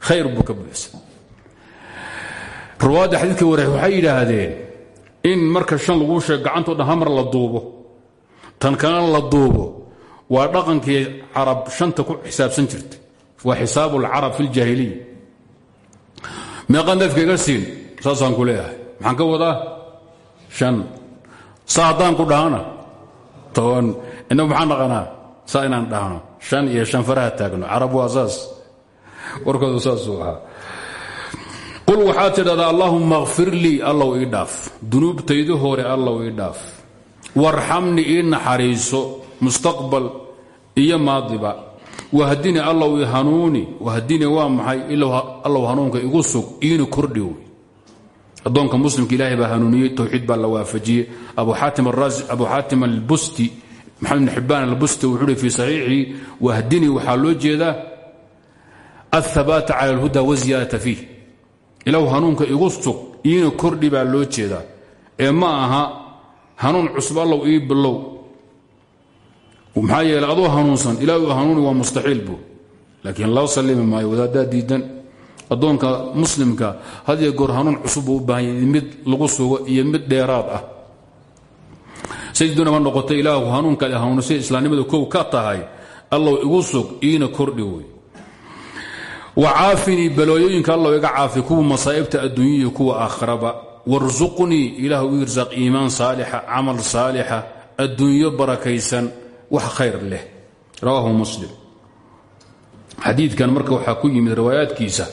khayr buu ka buuxsaday. Ruwaadda xadiidka ware waxay yidhaahdeen in marka shan laguu sheego gacantoo dhan la duubo tan kalena la duubo waa dhaqankii carab shanta ku xisaabsan jirtay. Waa xisaabu lcarab fi ljaahiliya meeqaan neefka iga siin saasaan ku leeyahay maxaan ka wadaa shan. Saa haddaan ku dhahana toban innagu maxaan dhaqanaa saa inaan dhahno shan iyo shan faraha taagno carab waa saas warkoodu saasuu qul waxaad tidhahdaa allaahumma kfir lii allow ii dhaaf dunuubtaydu hore allow ii dhaaf warxamni ii naxariiso mustaqbal iyo maadiba wahdini i hanuuni wahdini waa maxay allow hanuunka igu sug iina kordhi wey addoonka muslimka ilaahay baa hanuuniyey towxiid baa la waafajiyey. Abu xaatim albusti maxamed bn albusti wuxuu hi fii saxiixii wahdini waxaa loo jeedaa alhabaata cala alhuda waziyaadata fiih. Ilow hanuunka igu sug iina kordhi baa loo jeedaa. Ee aha hanuun cusub allow ii bilow maxaa yeele adoo hanuunsan ilaahu hanuuni waa mustaxiil bu laakiin loo sallimi maayo wadaaddaa diidan. Addoonka muslimka had iyo goor hanuun cusub buu u baahan yahay mid lagu sugo iyo mid dheeraad ah. Sayduna ma noqotay ilaahu hanuunkaad hanuunisay islaamnimada kow ka tahay allow igu sug iina kordhi wey. Wacaafinii balooyooyinka allow iga caafi kuwa masaa'ibta adduunya iyo camal saalixa adduunyo barakaysan wax khayr leh. Rawaahu muslim. Xadiidkan marka waxaa ku yimid riwaayaadkiisa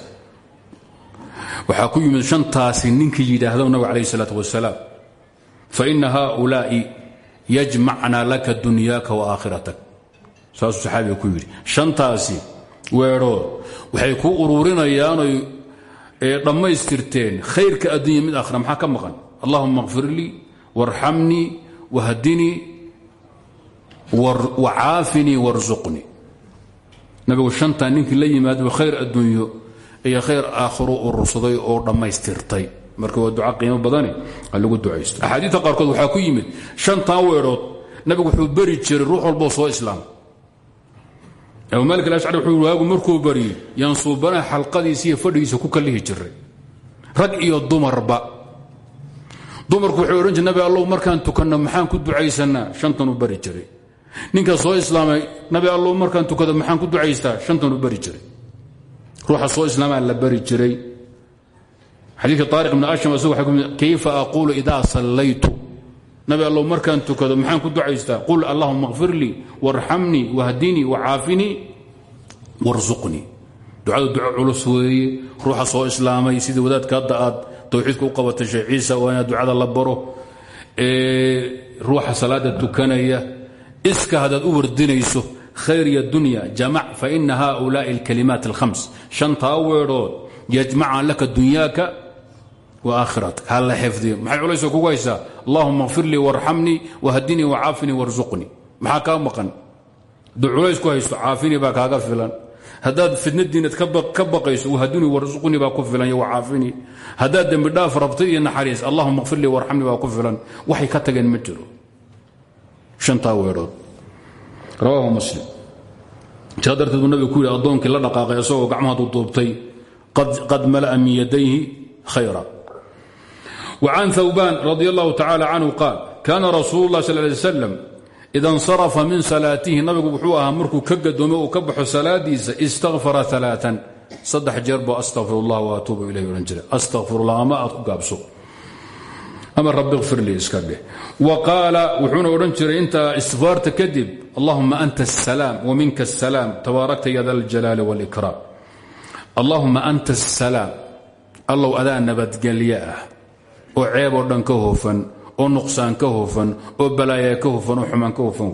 waxaa ku yimid shantaasi ninkii yidhaahdo nabig calayh isalaat wasalaam. Faina haaulaa'i yajmacna laka dunyaaka wa aakhiratak saasuu saxaabiga ku yidhi. Shantaasi weedhood waxay kuu uruurinayaanoy dhammaystirteen khayrka addunya mid aakhira maxaa ka maqan? Allahuma kfir lii wahdinii wacaafinii warsuqnii nabigu shantaa ninkii la yimaado khayr adduunyo iyo khayr aakhiro urursaday oo dhammaystirtay. Marka waa duca qiimo badani ha lagu ducaysto. Axaadiista qaarkood waxaa ku yimid shantaa weedhood nabigu wuxuu beri jiray ruux walboo soo islaama abu maalik alashcari wuxuu waagu markuu baryey yaan suubanaha xalqadiisa iyo ku kallihi jiray. Rag iyo dumarba. Dumarku wuxuu odhan jir nabi allow markaan tukanno maxaan ku ducaysannaa shantan bari jiray ninka soo islaamay nabi allow markaan tukado maxaan ku ducaystaa? Shantan u bari jiray. Ruuxa soo islaamaa la bari jiray. Xadiidka taariq ibn asham isagu waxay ku kayfa aquulu idaa sallaytu? Nabi allow markaan tukado maxaan ku ducaystaa? Qul allahuma kfir lii warxamnii wahdinii wacaafinii warsuqnii ducadu duco culus ruuxa soo islaamay sidii wadaadka hadda aad u qabatay sheekh ciisa waa inaad ducada la baro. Ruuxa salaada tukanaya iska haddaad u wardinayso khayr iyo dunya jamac faina haulaai alkalimaat alhams shantaa weedhood yajmacan laka dunyaaka waakhiratka ha la xifdiyo. Maxay kugu haysaa? Allahuma kfir lii warxamnii wahdinii wacaafini warsuqnii maxaa maqan? Culays ku haysto caafinii baa kaaga filan. Haddaad fidnadiinad ka baqayso wahdinii warsuqnii baa ku filan iyo wacaafinii haddaad dembi dhaaf rabtay iyo naxariis allahuma kfir lii warxamnii baa ku filan. Waxay ka tageen ma antaa weedhood rawaahu muslim sidaa darteed nabiga ku yidhi addoonkii la dhaqaaqay isagoo gacmaha duduubtay qad mala'a min yadayhi khayra wa can hawbaan radi allahu tacaala canhu qaal kana rasuulu lah sal lay wasalam ida min salaatihi nabigu wuxuu ahaa markuu ka gadoomo uu ka baxo salaadiisa istakfara alaaan saddex jeer buu astaqfir ullah wa atuubu ilayh ohan jira astaqfirullah ama aad ku gaabso ama rabi kfir lii iska dheh wa qaala wuxuuna odhan jiray intaa isfaarta kadib allahuma anta asalaam waminka asalaam tabaarakta ya daljalaali wاlikraam allahuma anta asalaam allow adaa nabadgelye ah oo ceeb oo dhan ka hoofan oo nuqsaan ka hoofan oo balaaya ka hoofan oo xumaan ka hoofan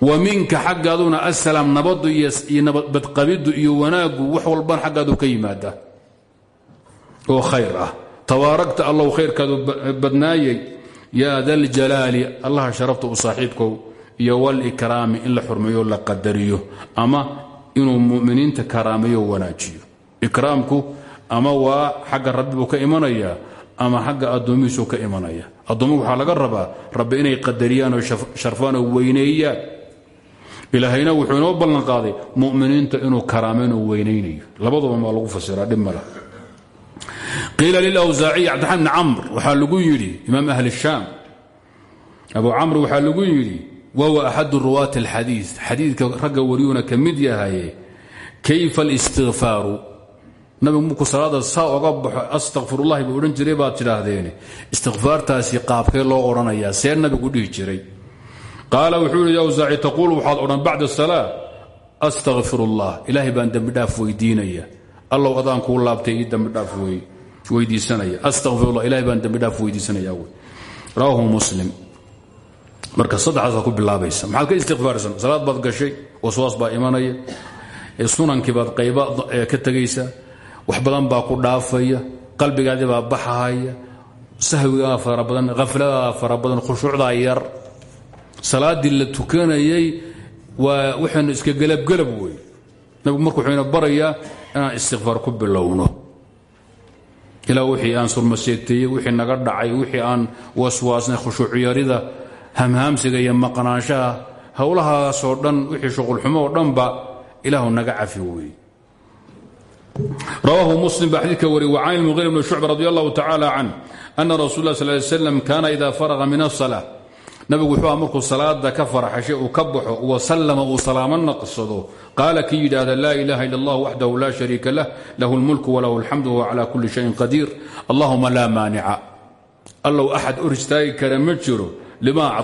wa minka xaggaaduna asalaam nabadu iyo nabadqabiddu iyo wanaaggu wax walban xaggaadu ka yimaada. Oo khayr ah tabaarakta allow khayrkaadu badnaayay yaa daljalaali allaha sharafta u saaxiibkow iyo walikraami in la xurmeeyo la qadariyo ama inuu muminiinta karaameeyo wanaajiyo. Ikraamku ama waa xagga rabbi ka imanayaa ama xagga addoomihiisu ka imanaya. Addoommigu waxaa laga rabaa rabbi inay qadariyaan oo sharfaan oo weyneeyaan. Ilaahayna wuxuu inoo ballan qaaday muminiinta inuu karaameyn oo weynaynayo labaduba maa lagu fasiraa dhib qiila lilawsaaciy cabdiraxmaan bni camr waxaa lagu yidhi imaam ahli shaam. Abu camr waxaa lagu yidhi wahuwa axadu ruwaati alxadiid xadiidka ragga wariyuuna ka mid yahaye kayfa alistikfaaru nabigu markuu salaada saa oga baxo astaqfirullahi buu odhan jiray baad tidhaahdeen. Istikfaartaasi qaabkee loo odhanayaa see nabigu dhihi jiray. Qaala wuxuu yidhi awsaaci taquul waxaad odhan bacda salaa astaqfirullah ilaahay baan dembidhaaf weydiinaya. Allow adaan kuu laabtay ii dembidhaaf weydiisanaya. Astaqfirullah ilahay baan dembidhaaf weydiisanaya wy rawaahu muslim. Marka saddexdaasa ku bilaabaysa. Maxaad ka istikfaarsan salaad baad gashay waswaas baa imanaya sunankii baad qayba ka tegaysaa wax badan baa ku dhaafaya qalbigaadii baa baxahaya sahwigaa fara badan hafladaa fara badan yar. Salaaddii la tukanayay waa waxaynu iska gelabgelab wey. Nabigu marka wuxuu ina barayaa inaan istikfaar ku bilowno ilaa wixii aan surmaseegteeyey wixii naga dhacay wixii aan waswaasnay khushuucyarida hamhaamsiga iyo maqnaanshaha howlahaasoo dhan wixii shuqulxumo oo dhanba ilaahu naga cafi weeye. Rawaahu muslim baa xadiidka wariy wa can ilmuqira bni shucba radi allahu tacaala can ana rasul lah sal ly slam kaana ida faraqa min asala nabigu wuxuu markuu salaada ka faraxashay uu ka baxo wasallama uu salaamo naqsado. Qaala kii yidhaahda laa ilaha ila allah waxdahu la shariika lah lahu lmulku walahu alxamdu wahuwa cala kuli shayin qadiir. Allahuma laa maanica. Allow axad or istaagi kara ma jiro limaa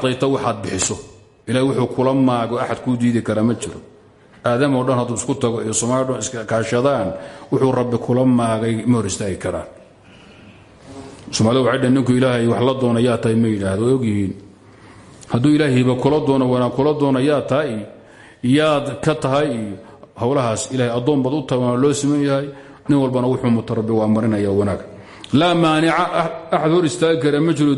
ilahay wuxuu kula maago axad kuu diidi kara ma jiro. Dhan hadduu isku tago iyo somaali dhan iska kaashadaan wuxuu rabbi kula maagay ma hor istaagi karaan. Ilaahay wax la doona yaa tahay ma hadduu ilaahayba kula doono wanaag kula doona yaa yaad ka tahay iyo howlahaas ilahay addoon baad u tahay loo siman yahay. Nin walbana wuxuu muta rabbi waa marinaya wanaag. Laa maanica axad hor istaagi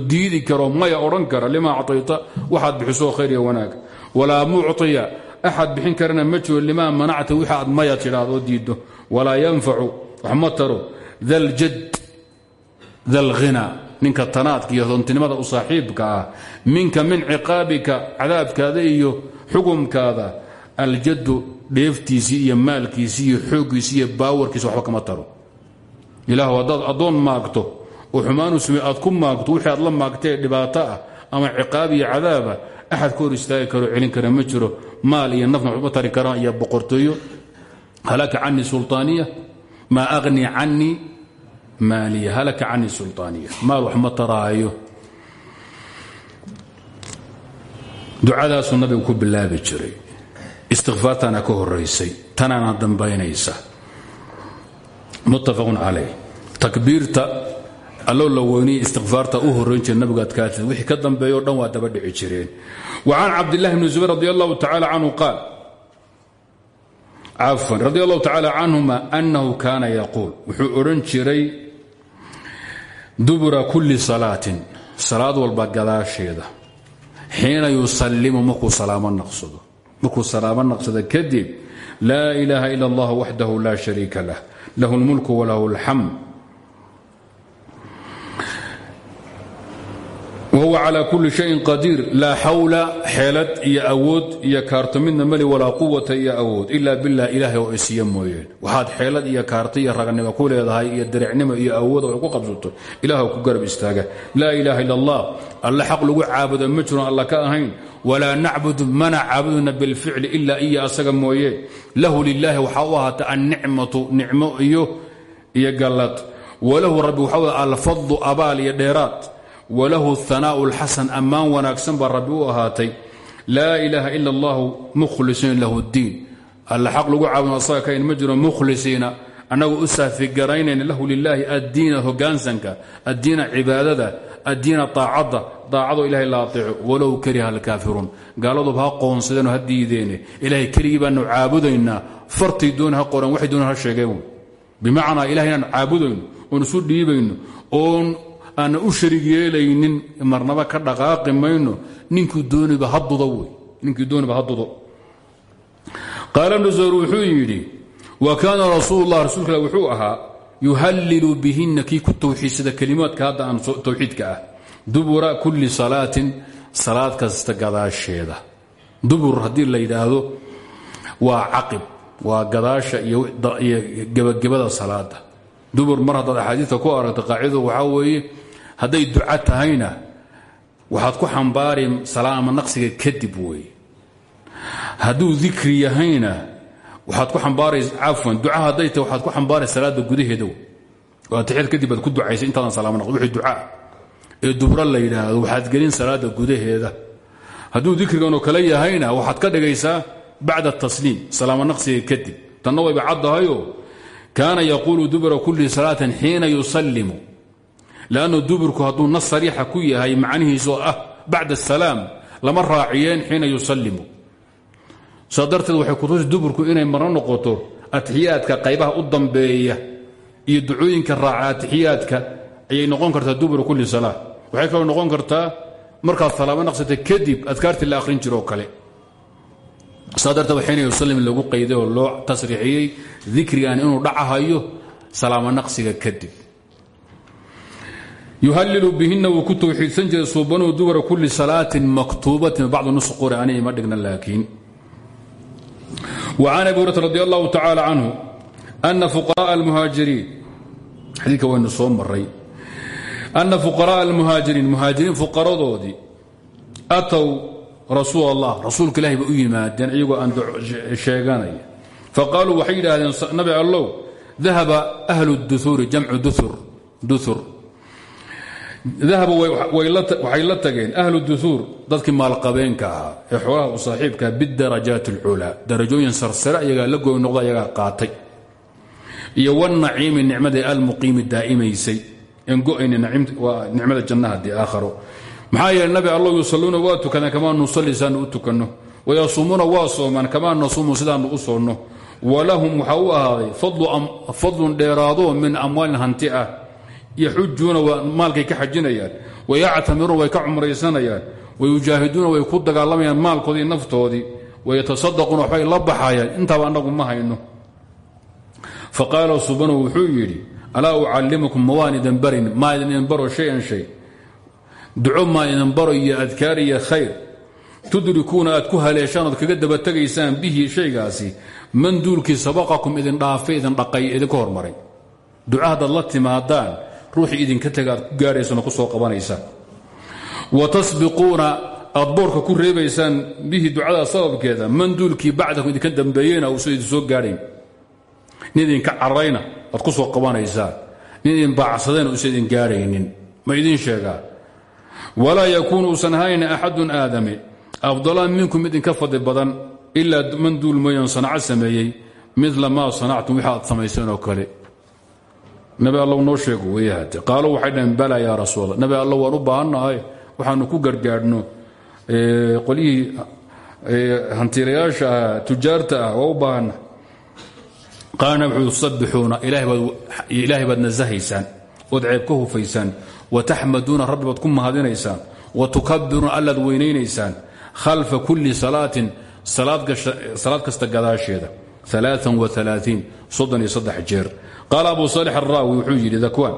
diidi karo maya odhan kara lima acطayta waxaad bixiso khayr iyo wanaag. Walaa mucطiya axad bixin karana ma jiro limaa manacta maya tidhaadoo diiddo. Walaa yanfacu wax ma taro. Daljad dalghina ninka tanaadka iyo hoontinimada u saaxiibka ah minka min ciqaabika cadaabkaada iyo xukumkaada aljaddu dheeftiisii iyo maalkiisii iyo xooggiisii iyo baawarkiisi waxba kama taro. Ilaahu haddaad addoon maagto oo xumaanu same aad ku maagto wixii aad la maagtee dhibaato ah ama ciqaab iyo cadaaba axad ka hor istaagi karo celin kara ma jiro maal iyo nafna waxba tari karaan iyo boqortooyo. Halaka canii sulطaaniya maa agni canii maaliya halaka canii sulطaaniya maal wax ma taraayo ducadaasuu nabigu ku bilaabi jiray. Istikfaartana ka horaysay tanaana dambaynaysa. Muttafaqun calayh. Takbiirta alloo la weyniyey istikfaarta u horrayn jira nabigu wixii ka dambeeyo dhan waa daba dhici jireen. Wa can cabdillahi bni zubayr radi allahu qaal. Cafwan radi allahu canhuma annahu kaana yaquul. Wuxuu odhan jiray dubura kulli salaatin. Salaad walba gadaasheeda xiina naqsado. Markuu salaamo naqsado kadib laa ilaaha ila allah waxdahu laa shariika lah. Lahu اlmulku walahu اlxamd wahuwa calى kuli shayin qadiir laa xawla xeelad iyo awood iyo kaarto midna mali walaa quwata iyo awood ila bilah ilaahay oo isiya mooyeen waxaad xeelad iyo kaarto iyo raganimo ku leedahay iyo diricnimo iyo ku qabsato ilaah ku garab istaaga laa ilaaha ila allah alle xaq lagu caabudo ma jiron ka ahayn walaa nacbudu mana caabuduna bilficli ila iya asaga mooye lahu lilaahi waxaa u ahaata annicmatu nicmo iyo iyo gallad walahu rabbi waxaa alfadlu abaal iyo dheeraad walahu hanaaءu اlxasan ammaan wanaagsan baa rabbi u ahaatay laa ilaaha ila اllahu mukhlisiina lahu اddiin alla xaq lagu caabudo asaga kayn ma jiro mukhlisiina annagu u saafigaraynayn lahu lilaahi addiina hogaansanka addiina cibaadada addiina aacadda daacado ilahay la aeeco walow kariha alkaafiruun gaaladuba ha qoonsadeen ha diideene ilahay keligii baanu caabudaynaa fartay doon ha qoran waxay doon ha sheegeen bimacnaa ilahay inaan caabudayno oon isu dhiibayno oon aanna u sharig yeelaynin marnaba ka dhaqaaqi mayno ninkii dooniba hadudo wey ninkii dooniba ha dudo. Qaala wuxuu yidhi wa kaana rasuulu llah rasuulka wuxuu ahaa yuhallilu bihinna ku towxiidsada kelimaadka hadda aan towxiidka ah. Dubura kulli salaatin salaad kasta gadaasheeda. Dubur haddii la yidhaahdo waa caqib waa gadaasha iyo gebagabada salaada dubur mar haddaad axaadiista ku aragta qaacidadu waxaa weeye hadday duca tahayna waxaad ku xambaari salaama naqsiga kadib weeye hadduu dikri yahayna waxaad ku ambaarays cafwan duca hadday tahay waxaad ku xambaaraysa salaada gudaheeda wey oo atixiyad kadib baad ku ducaysay intaadan salaama naqdo wixii ducaa ee dubro la yidhaahdo waxaad gelin salaada gudaheeda. Hadduu dikriganoo kale yahayna waxaad ka dhigaysaa bacda tasliim salaama naqsiga kadib. Tanna wayba caddahayo kaana dubura kulli salaatin xiina yusallimu lannu duburku hadduu nas sariixa ku yahay macnihiisoo ah bacda asalaam lama raaciyeen xiina yusallimu saa darteed waxay kutusi duburku inay marno noqoto atixiyaadka qaybaha u dambeeya iyo ducooyinka raaca atixiyaadka ayay noqon kartaa dubura kulli salaa waxay kaloo noqon kartaa markaad kadib adkaartii la akhrin jiro oo kale saa darteed yusallim lagu qayday oo loo tasriixiyey dikrigan inuu dhacahayo salaamo naqsiga kadib yuhalilu bihina wuu ku towxiidsan jiray suubanuu dubura kulli salaatin maktuubatin bacdu nus qori aniga ima dhigna laakiin وعن أبي هريرة رضي الله تعالى عنه أن فقراء المهاجرين xadiika waynu soo maray أن فقراء المهاaجiriin مهاaجiriin فقaradoodii أtw rasuul الlah rasuulka ilahi bay u yimaadeen iyagoo aan sheeganaya faqaaluu waxay yidhaahdeen nabi allow dahaba أhل الduثuuri jamcu duثur dahaba waxay la tageen ahlu duhuur dadkii maalqabeenka ahaa ee xoolaha u saaxiibkaa bidarajaat اlculaa darajooyin sarsare ayagaa la goy noqda ayagaa qaatay. Iyo wاnaciimi nicmadii almuqiimi daa'imaysay en go'ayna nicmada jannaha dii aakharo. Maxaa yeele nabi allow yusaluuna waa tukadaan kamaa nusalli sidaanu u tukanno. Wayasuumuuna waa soomaan kamaa nasuumu sidaanu u soonno. Walahum waxaa u min amwaalin hanti ah yaxujuuna maalkay ka xajinayaan wayactamiruuna way ka cumraysanayaan wayujaahiduuna way ku dagaalamayaan maalkoodii naftoodii wayatasaddaquuna waxbay la baxayaan. Intaaba annagu ma hayno. Faqaala subanu wuxuu yidhi alaa ucallimukum mawaan idin barin maa idin baro shay-an shay? Duco maa idin baro iyo adkaar iyo khayr. Tudrikuuna aad ku haleeshaan ood kaga dabategaysaan bihi shaygaasi. Man duulkii sabaqakum idin dhaafay la timaadaan ruuxii idinka tega aad ku gaadhaysaan oo ku soo qabanaysaan wa tasbiquuna aad boorka ku reebaysaan bihi ducada sababkeeda man duulkii bacdakum idinka dambeeyeyna uusan idin soo gaadhayn. Nin idinka cararayna aad ku soo qabanaysaan. Nin idin baacsadayna uusan idin gaadhaynin ma idin sheegaa. Walaa yakuunu uusan ahayn axadun afdala minkum idinka fadli badan ilaa man duul mooyaan sanaco sameeyey midla maa sanactum wixi aad samayseen oo kale nabi alla noo sheego weyahate qaaluu waxay dhaheen bala yaa rasuula nabi alla waan u waxaanu ku gargaadhno qolyihii hantiilayaasha ah tujaarta ah waa u baahanna qaala wuxuu tusabbixuuna ilaahay baad nasahaysaan ood ceeb ka hufaysaan wataxmaduuna rabbi baad ku mahadinaysaan watukabiruuna allaad weynaynaysaan khalfa kulli salaatin salaad kasta gadaasheeda jeer qaala abu saalix araawi wuxuu yidhi dakwaan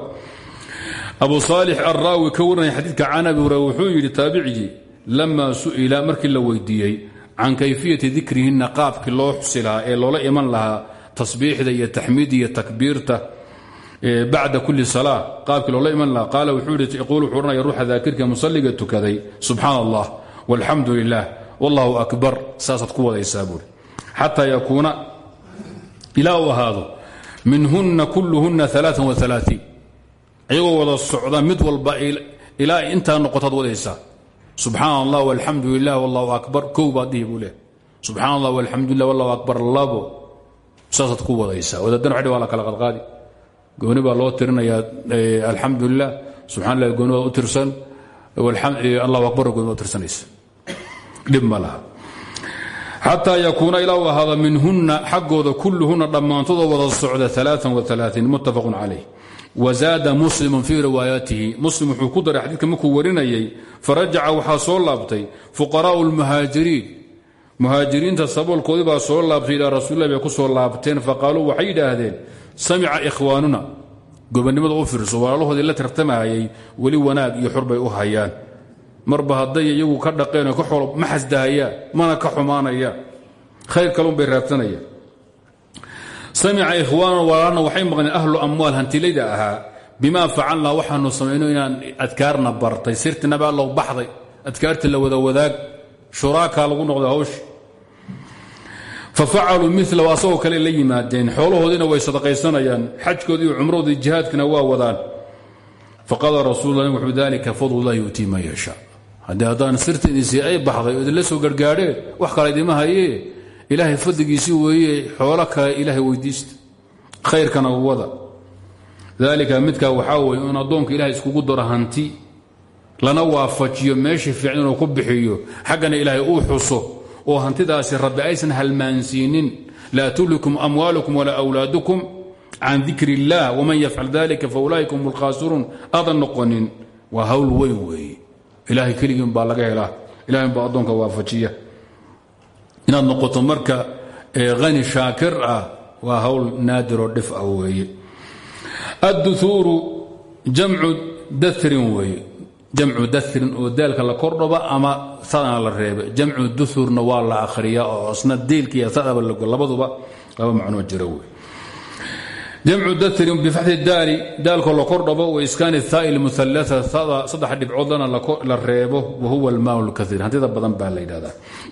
abu saalix araawi ka waranaya xadiidka can abi hurera wuxuu yidhi taabicigii lamaa su'ila markii la weydiiyey can kayfiyati dikrihinna qaabkii loo xusi lahaa ee loola iman lahaa tasbiixda iyo taxmiidda iyo takbiirta bacda kuli salaa qaabkii loola iman lahaa. Qaala wuxuu yidhi yaquul wuxuu odhanaya ruuxa daakirka musalliga tukaday subxaana allah walxamdu lilah wallahu akbar. Saasaad ku wadaysaa buuri minhunna kulluhunna iyagoo wada socda mid walba ilaa intaa noqotaad wadaysaa subxaana allah walxamdu lilah wallahu akbar. Kow baad dhihi buu leh subxaana allah walxamdu lilah wallahu akbar. Labo. Saasaad ku wadaysaa wadaadana xidhi waa la kala qadqaadi. Gooni baa loo tirinayaa alxamdu lilah subxana lah gooni baad u tirsan. Allahu akbar gooni baad u tirsanaysa. Dhib ma laha xataa yakuuna ilaa ahaada minhunna xaggooda kulluhunna dhammaantoodoo wada socda muttafaqun calayh. Wazaada muslimu fii riwaayatihi. Muslim wuxuu ku daray xadiidka markuu warinayay farajaca waxaa soo laabtay fuqaraa'u lmuhaajiriin muhaajiriinta saboolkoodii baa soo laabtay ilaa rasuulilah bay ku soo laabteen faqaaluu waxay yidhaahdeen samica ikhwaanuna. Gobonnimada u fiirso walaalahoodii la tartamayay weli wanaag iyo xor bay u hayaan marba hadday iyagu ka dhaqeen ka xolo ma xasdahayaan mana ka xumaanayaan khayr kalun bay raadsanayaan. Samica ikhwaanuna walaalna waxay maqneen ahlu amwaal hantilayda ahaa. Bimaa facalnaa waxaanu samayno inaan adkaarna bartay. Sirti nabi allow baxday. Adkaartii la wada wadaag. Shuraakaa lagu noqday hawsha fa facaluu milahu asagoo kale la yimaadeen. Xoolahoodiina way sadaqaysanayaan. Xajkoodi iyo jihaadkana waa wadaan. Faqaala rasuul la wuxuu dalika fadlullahi yuutii man yashaa haddii haddaan sirta idinsi ay baxday oo idinla soo gargaadheen wax kale idima hayee ilaahay fadligiisi weeye xoolo kale ilaahay weydiista khayrkana wada. Dalika midkaa waxaa weye in addoonka ilahay iskugu daro hanti lana waafajiyo meeshii fiican ku bixiyo xaggana ilaahay uu xuso oo hantidaasi rabbi aysan halmaansiinin. Laa tulikum amwaalukum walaa awlaadukum can dikr اllah wman yafcal dalika faulaa'ika hum اlkhaasiruun aadan noqonin waa hawl weyn weeye ilahay keligiin baa laga helaa. Ilahay baa addoonka waafajiya. Inaad noqoto marka hani shaakir ah waa hawl naadiroo dhif ah weeye. Adduhuuru jamcu darin weeye. Jamcu darin oo daalka la kordhaba ama sadana la reebe. Jamcu duhurna waa la akhriyaa oo isna deelka iyo sadaba labaduba laba macnoo jira wey jamcu darin bifaxi daali daalkoo la kordhabo waiskaani thaai lmualaa saddex dhibcoodlana la reebo wahuwa almaa lkaiir hantida badan baa la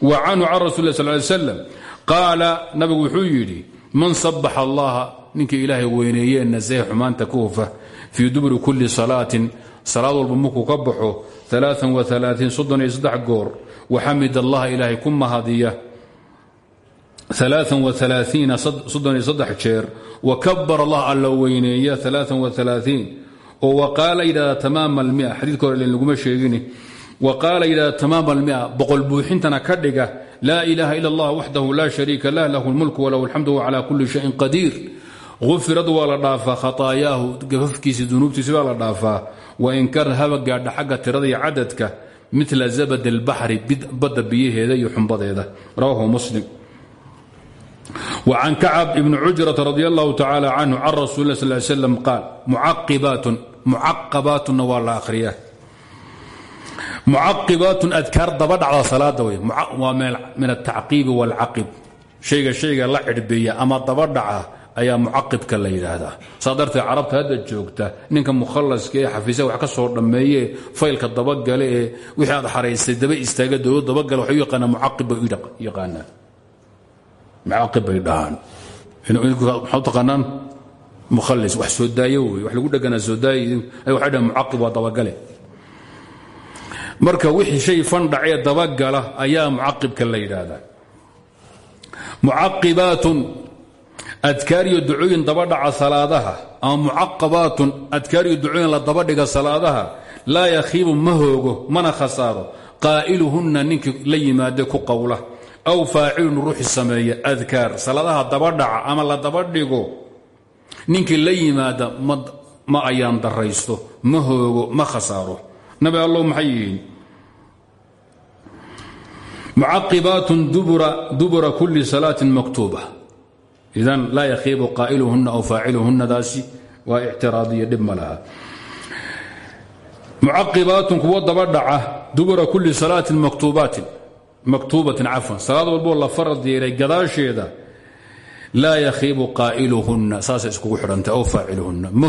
wa canhu can rasul lah sal slam qaala nabigu wuxuu yidhi man sabax allaha ninkii ilaahay weyneeyee nasahe xumaanta ka hufa fii duburi kulli salaatin salaad walba markuu ka baxo goor waxamid allaha ilaahay ku mahadiya jeer wkabar allah alla weyneeya oo waqaala yidhahda tamaam almia xadiidka hore laguma sheegin waqaala yidhahda tamaam almia boqol buuxintana ka dhiga laa ilaaha ila allah waxdahu laa shariika lah lahu lmulku walahu alxamdu wa cala kuli shayin qadiir ufirad waa la dhaafaa khataayahu gafafkiisi dunuubtiisi baa la dhaafaa wain kar haba gaadha xagga tirada iyo cadadka mila zabad albaxri badda biyaheeda iyo وcan kacb ibn cujرة radي الlah tacalى canhu can rasul اlah sl slam qaal mucaqibaatun mucaqabaatuna waa la akhriyaa mucaqibaatun adkaar daba dhacda salaada wey waa min altacqiibi wاlcaqib shayga shayga la xidhbeeya ama daba dhaca ayaa mucaqibka la yidhaahdaa saa darteed carabta hadda joogta ninka mukhalaska ee xafiisya wax ka soo dhammeeye faylka dabagale ee wixii aad xaraysay daba istaaga dowlad dabagale waxay u yaqaanaan mucaqib bay yaqaanaan mucaqib bay dhahaan. taqaanaan mukhalis wax soo daayo wax lagu dheganaa soo daayo waxay dhahaan mucaqib waa dabagale marka wixii shay fandhacee dabagala ayaa mucaqibka la yidhaahdaa mucaqibaatun adkaar iyo ducooyin dabadhaca salaadaha ama mucaqabaatun adkaar iyo ducooyin la dabadhiga salaadaha laa yakhiibu ma hoogo mana khasaaro qaa'iluhunna ninkii la yimaade ku qowla aw faacilun ruuxi sameeya adkaar salaadaha dabadhaca ama la dabadhigo. Ninkii la yimaada ma ayaan daraysto ma hoogo ma khasaaro. Nabi allow maxay yihiin? Mucaqibaatun dubura kulli salaatin maktuuba. Idan laa yakhiibu qaa'iluhunna aw faaciluhunnadaasi waa ictiraadiyo dhib ma laha. Mucaqibaatun kuwo daba dhaca dubura kulli maktuubatin cafwan salaad walboo la farad gadaasheeda laa yakhiibu qaa'iluhunna saasay iskugu xidhantay aw faaciluhunna. Ma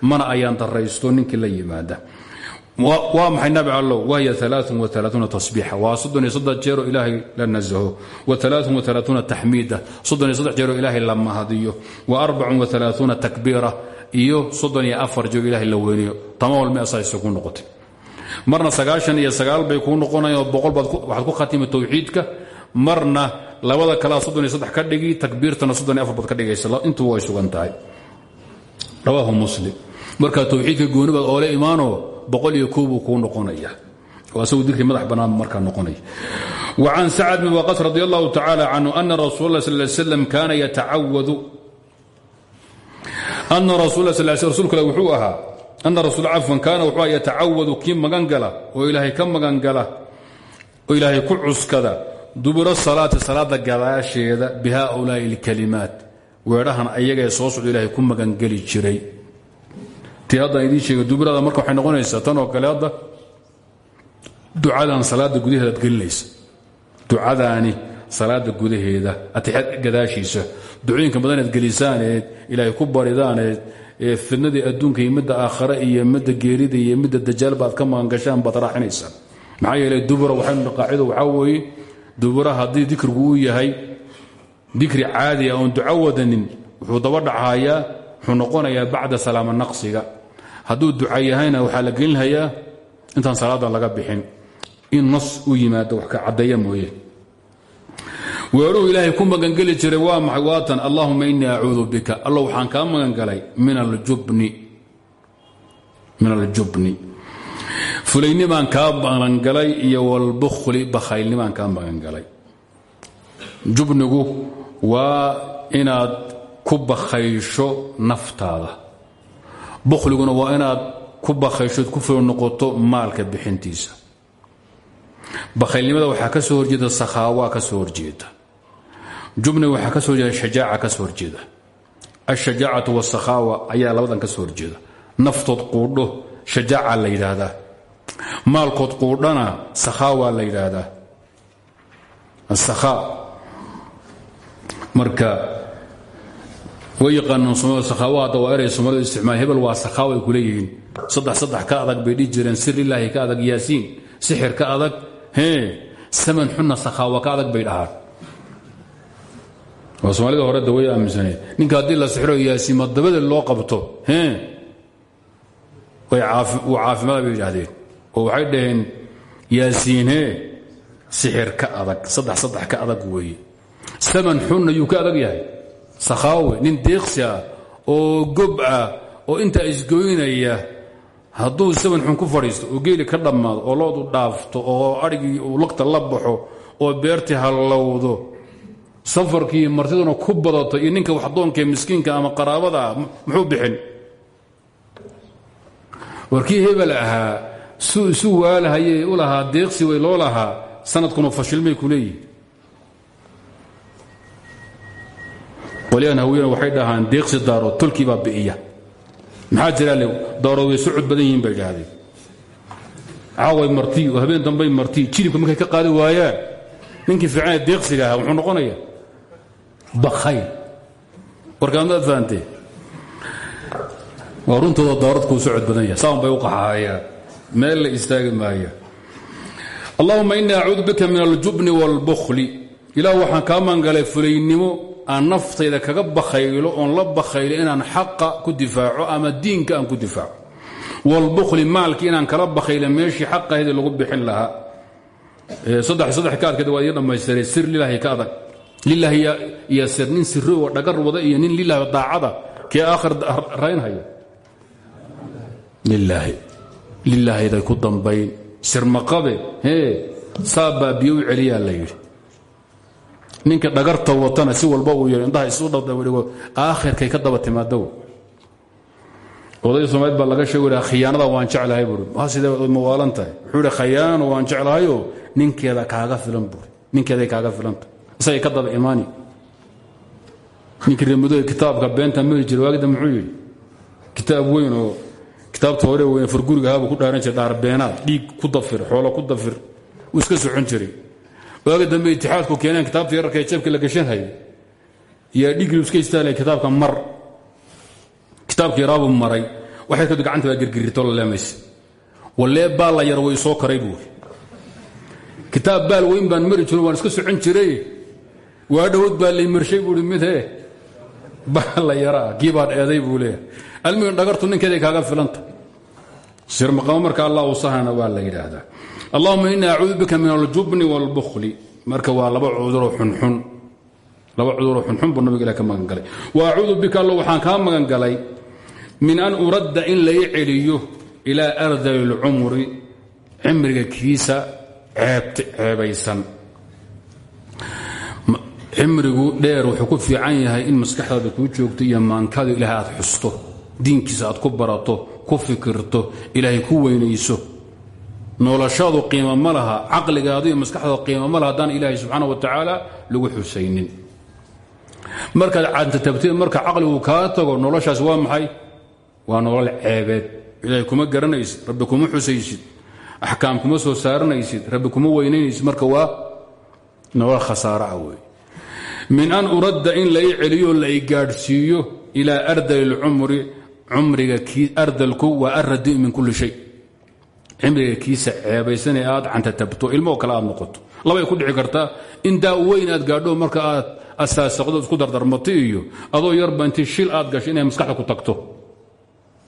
mana ayaan daraysto ninkii la yimaada. Waa maxay nabi allow? Aaauuna tasbiixa. Waa jeeroo ilaahay la nasaho. Taxmiida jeeroo ilaahay la mahadiyo. Wa takbiira. Iyo jeeroo ilaahay la weyniyo. Tamaamul me asaasay ku noqotay marna sagaashan iyo sagaal bay kuu noqonayaan oo boqol waxaad ku khatimi tawxiidka. Marna labada kalea soddon iyo saddex ka dhigi takbiirtana soddon iyo afar baad ka dhigaysa. Intuu way sugan tahay. Rawaahu muslim. Marka tawxiidka gooni baad oole imaanoo boqol iyo koo buu kuu noqonaya. Asagu dirkii madax bannaan markaa noqonaya wa can sacad bin waqas radi allahu tacaala canhu ana rasuul lah sal slam kaana yatacawadu ana rasul la sal rsulka le wuxuu ahaa ana rasul cafwan kaana wuxuu yatacawadu kii magan gala oo ilaahay ka magan gala oo ilaahay ku cuskada dubura salaati salaada gadaasheeda bi haulaai اlkalimaat weedhahan ayagaee soo socda ilahay ku magangeli jiray ti haddaan sheega dubrada marka waxay noqonaysaa tan oo kale hadda ducadan salaada gudaheeda gelinaysa ducadaani salaada gudaheeda atixaad gadaashiisa ducooyinka badanaad gelisaaneed ilaahay ku baridaaneed ee fidnadii adduunka iyo midda aakhare iyo midda geerida iyo midda dajaal baad ka magangashaan baad raaxinaysaa. Maxaa yeelay dubura waxaynu qaacido waxaa weeye dubura haddii dikrigu uu yahay dikri caadiya oon duco wadanin wuxuu daba dhacayaa wuxuu noqonayaa bacda salaama naqsiga. Hadduu duca yahayna waxaa la gelinhayaa intaan salaada laga bixin. In nas u yimaado wax ka caddeeya mooye weeruhu ilaahay ku magangeli jiray waa maxay? Waatan allahuma innii acuudu bika. Allo waxaan kaa magangalay min aljubni fulaynimaan kaa magangalay iyo walbukhli bakhaylnimaan kaa magangalay. Jubnigu waa inaad ku bakhaysho naftaada. Bukhliguna waa inaad ku bakhayshood ku filo noqoto maalka bixintiisa. Bakhaylnimada waxaa ka soo horjeeda sakhaawa ka soo horjeeda jubniga waxaa ka soo horjeeda shajaaca ka soo horjeeda. Alshajaacatu wasakhaawa ayaa labadan ka soo horjeeda. Naftood quudho shajaaca la yidhaahdaa. Maalkood quudhana sakhaawa la yidhaahdaa. Asakhaa marka way yaqaanaan soomaalida sakhaawa hadda waa eray isticmaal. Hebel waa sakhaawa ay ku saddex saddex ka adag bay dhihi jireen. Sir ilaahi ka adag yaasiin. Sixir ka adag hee. Saman xunna sakhaawa ka adag bay dhahaan waa soomaalida hore da way aaminsaneed ninka haddii la sixiro yaasiima dabada loo qabto wuu caafimaada bay yidhaahdeen. Oo waxay dhaheen yaasiin hee? Sixir ka adag saddex saddex ka adag weeye saman xunna yuu ka adag yahay. Sakhaawe nin deeqsi ah oo gob ah oo intaa isgoynaya hadduu saman xun ku fadhiisto oo geeli ka dhammaado oo loodu dhaafto oo adhigii uu lugta la baxo oo beertii hallowdo safarkii martiduna ku badato iyo ninka waxdoonkae miskiinka ama qaraabada ah muxuu bixin? Warkii hebel ahaa suu isu waalahayey u lahaa deeqsi way loo lahaa sanadkuna fashilmay ku leeyihi qolyahan hawiyana waxay deeqsi daarood tolkii baa bi'iya maxaa jira le daarood way socod badan yihiin bay idhaahdeen caaway habeen dambay marti jilibka markay ka qaadi waayaan ninkii fiican ee deeqsiga ahaa muxuu noqonaya bakayl warkaamaad fahamtee waa runtooda daaradkuu socod badan yahay. Saan bay u qaxaayaan meel la istaagi maaya allahuma ini acuudu bika min aljubni wاlbukli ilaah waxaan kaa maangalay fulaynimo aan naftayda kaga bakhaylo oon la bakhaylo inaan xaqa ku difaaco ama diinka aan ku difaaco. Wاlbukli maalki inaan kala bakhaylo meeshii xaqahaydii lagu bixin lahaa. Saddex kaadkeed waa ii dhammaystiray. Sir lilaahi ka adag lilaahi iyo sir nin siro oo dhagar wada iyo nin lilaahi daacada kee aakhir raynhaya lilaahi lilaahiday ku dambayn. Sirmaqabe hee saa baabiyo u celiyaa la ninka dhagarta watana si walba uu yidhi indhaha isu dhadawdhigo aakhirkay ka daba timaadow oday soomaalid baa laga sheeg ha khiyaanada waan jeclahay buui ha sidee mawaalan tahay? Waan jeclahayoo ninkeeda kaaga filan buui ninkeeday kaaga filanta isagay ka daba imaani. Ninkii reemudoe kitaabka beenta mari jira waagida muxuu yidhi? Weyn oo kitaabta hore weyn furgurigahaabuu ku dhaaran jiray dhaarbeenaad dhiig ku dafir xoolo ku dafir wuu iska socon jiray. Waaga dambe itixaadku keeneen kitaabta yararka ee jabka la gashanhaya yaa dhiiglu iska istaalaya kitaabka mar? Kitaabka yaraabuu maray. Waxay kadu gacanta baa girgirirto la leemaysa. Wallee baal la yar way soo buuri kitaab baal weyn baan mari jiro waan iska socon jiray waa dhowod baa lay marshay buui midhe baal la yaraa kii baad eeday buu leeyahay. Almigan dhagartu ninkeeday kaaga filanta. Sirmaqamo marka allah u sahana waa la yidhaahdaa. Allahuma ini acuudu bika min aljubni wاlbukli marka waa laba cuduroo xunxun. Laba cuduroo xunxun buu nabiga ka magan galay. Wa acuudu bika alla waxaan kaa magan galay min an uradda in lay celiyo ilaa ardali اlcumri cimriga kiisa ceebaysan cimrigu dheer wuxuu ku fiican yahay in maskaxdaada kuu joogto iyo maankadu ilaahay aad xusto diinkiisa aad ku barato ku fikirto ilaahay ku weynayso. Noloshaadu qiimo ma laha caqligaadu iyo maskaxdaadu qiimo ma laha haddaan ilaahay subxaana wa tacaala lagu xusaynin. Markaad cantatabtid marka caqligu kaa tago noloshaas waa maxay? Waa nolol ceebeed. Ilaahay kuma garanaysid rabbi kuma xusaysid. Axkaam kuma soo saaranaysid rabbi kuma weynaynaysid marka waa nolol khasaaraa wey min an uradda in lai celiyo la i gaadhsiiyo ilaa ardali اlcumri cumriga ardalku waa aradi min kulli shay. Cimriga kiisa ceebaysanee aad cantatabto ilmoo kale aad noqoto. Labay ku dhici kartaa in daa weyn aad gaadho marka aad asaasaqdo isku dardarmato adoo yarba intii shil aad gasho inay maskaxda ku tagto.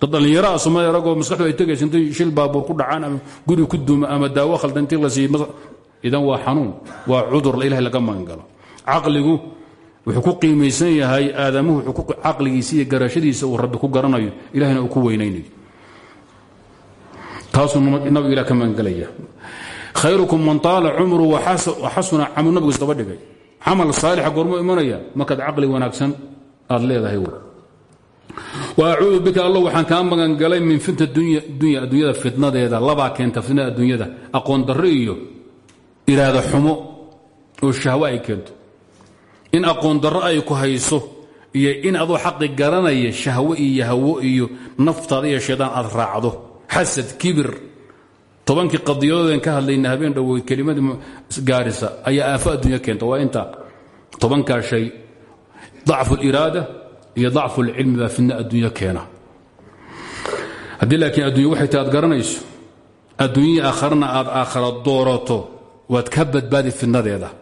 Dad dhallinyaraha somalia ragoo maskaxdu ay tegaysa intay shil baabuur ku dhacaan ama guri ku duma ama daawo khalda intii la siiy idan waa xanuun waa cudur ilahay laga magan galo caqligu wuxuu ku qiimaysan yahay aadamuhu caqligiisa iyo garashadiisa uu rabbi ku garanayo ilahna uu ku weynaynayo taasuu nabigu ilah ka magangelaya khayrukum man taala cumru waxasuna camal nabigu isdaba dhigay. Camal saalixa goormuu imanaya markaad caqli wanaagsan aad leedahay wa acuudu bika alla waxaan kaa magangalay min fitna dunya adduunyada fitnadeeda labaa keenta fitnada adduunyada aqoon darro iraada xumo oo shahwo ay in aqoon darro ay ku hayso iyo in adoo xaqi garanaya shahwo iyo hawo iyo naftaada iyo shaydaan aad raacdo. Xasad kibir. Tobankii qadiyadoodeen ka hadlayna habeen dhowoy kelimadii gaarisa. Ayaa aafo adduunya keenta. Waa inta tobankaa shay dacfu liraada iyo dacfu lcilmi baa fidna adduunya keena. Haddii laakiin addunya waxay ta aad garanayso adduunyai aakharana aad aakhara doorato waad ka badbaadi fidnadeeda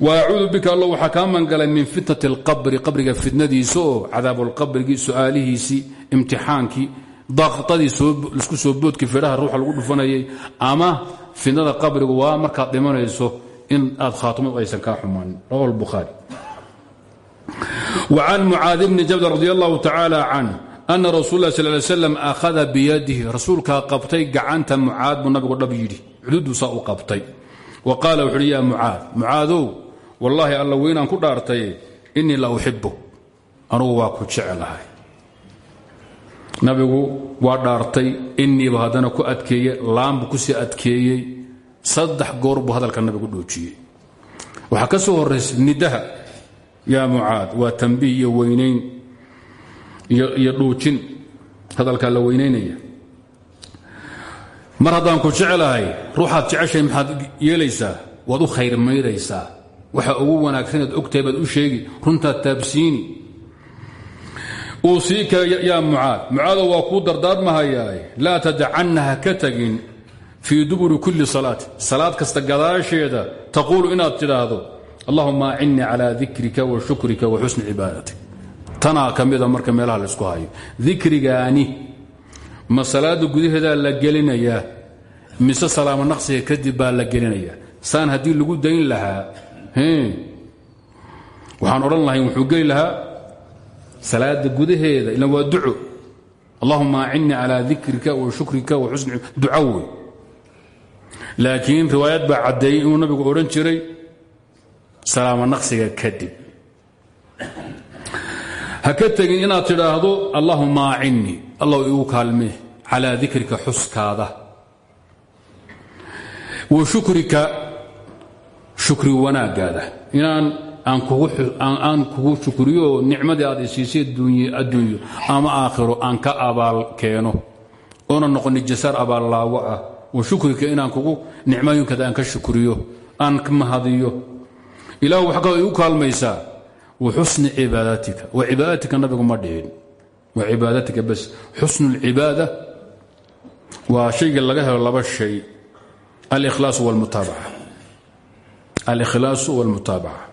wa acuudu bika alla waxaa kaa mangalay min fitnati alqabri qabriga fitnadiisa oo cadaabulqabrigii su'aalihiisii imtixaankii daaqadii isku soo boodkii fedhaha ruuxa lagu dhufanayay ama fitnada qabrigu waa markaad dhimanayso in aad khaatimadu aysan kaa xumaanin rawahu lbukhaari wa can mucaadi bni jabal radi allahu tacaala canh ana rasul lah sal slam akhada biyadihi rasuulkaa qabtay gacanta mucaad buu nabigu dhab yidhi xuduuduusaa u qabtay. Wa qaala wuxu uhi yaa mucaad wallaahi alla weynaan ku dhaartay innii la uxibu anugu waa ku jecelahay nabigu waa dhaartay inniiba haddana ku adkeeye laanbu ku sii adkeeyey. Saddex goor buu hadalka nabigu dhoojiyey. Waxaa ka soo horraysa nidaha yaa mucaad waa tambiih iyo weynayn iyo dhuujin hadalkaa la weynaynaya mar haddaan ku jeclahay ruuxaad jeceshahay maxaad yeelaysaa? Waad u khayr maydaysaa waxa ugu wanaagsaneed ogtahay baad u sheegi runtaad taabsiini uusiika yaa mucaad mucaado waa kuu dardaarmahayaa laa tadacanna ha ka tagin fii duburi kulli salaati salaad kasta gadaasheeda taquulu inaad tidhaahdo allahuma acinnii calaa dikrika wa shukrika wa xusni cibaadatik. Tanaa ka mida marka meelaha laysku hayo. Dikrigaani ma salaada gudaheedaa la gelinayaa? Mise salaamo naqsiga kadib baa la gelinayaa? Saan haddii lagu dayn lahaa waxaan odhan lahayn wuxuu geli lahaa salaada gudaheeda ilan waa duco. Allahuma acinnii calaa dikrika wa shukrika wa xusni duco wey. Laakiin riwaayad baa caddeeyey inuu nabigu odhan jiray salaamo naqsiga kadib ha ka tegin inaad tidhaahdo allahuma acinnii allah igu kaalmee calaa dikrika xuskaada. Wa shukrika shukri wanaagaada inaan aan kugu shukriyo nicmadii aad isiisay adduunyo ama aakhiro aan ka abaal keeno. Oona noqoni jasaar abaallaawo ah. Wa shukrika inaan kugu nicmooyinkaada aan ka shukriyo aan mahadiyo. Ilahu wax kaloo igu kaalmaysaa wa xusni cibaadatika wa cibaadatika nabigu ma dhihin. Wa cibaadatika bas xusnu lcibaada waa shayga laga helo laba shay alkhlaas wاlmutaabaca alkhlaasu wاlmutaabaca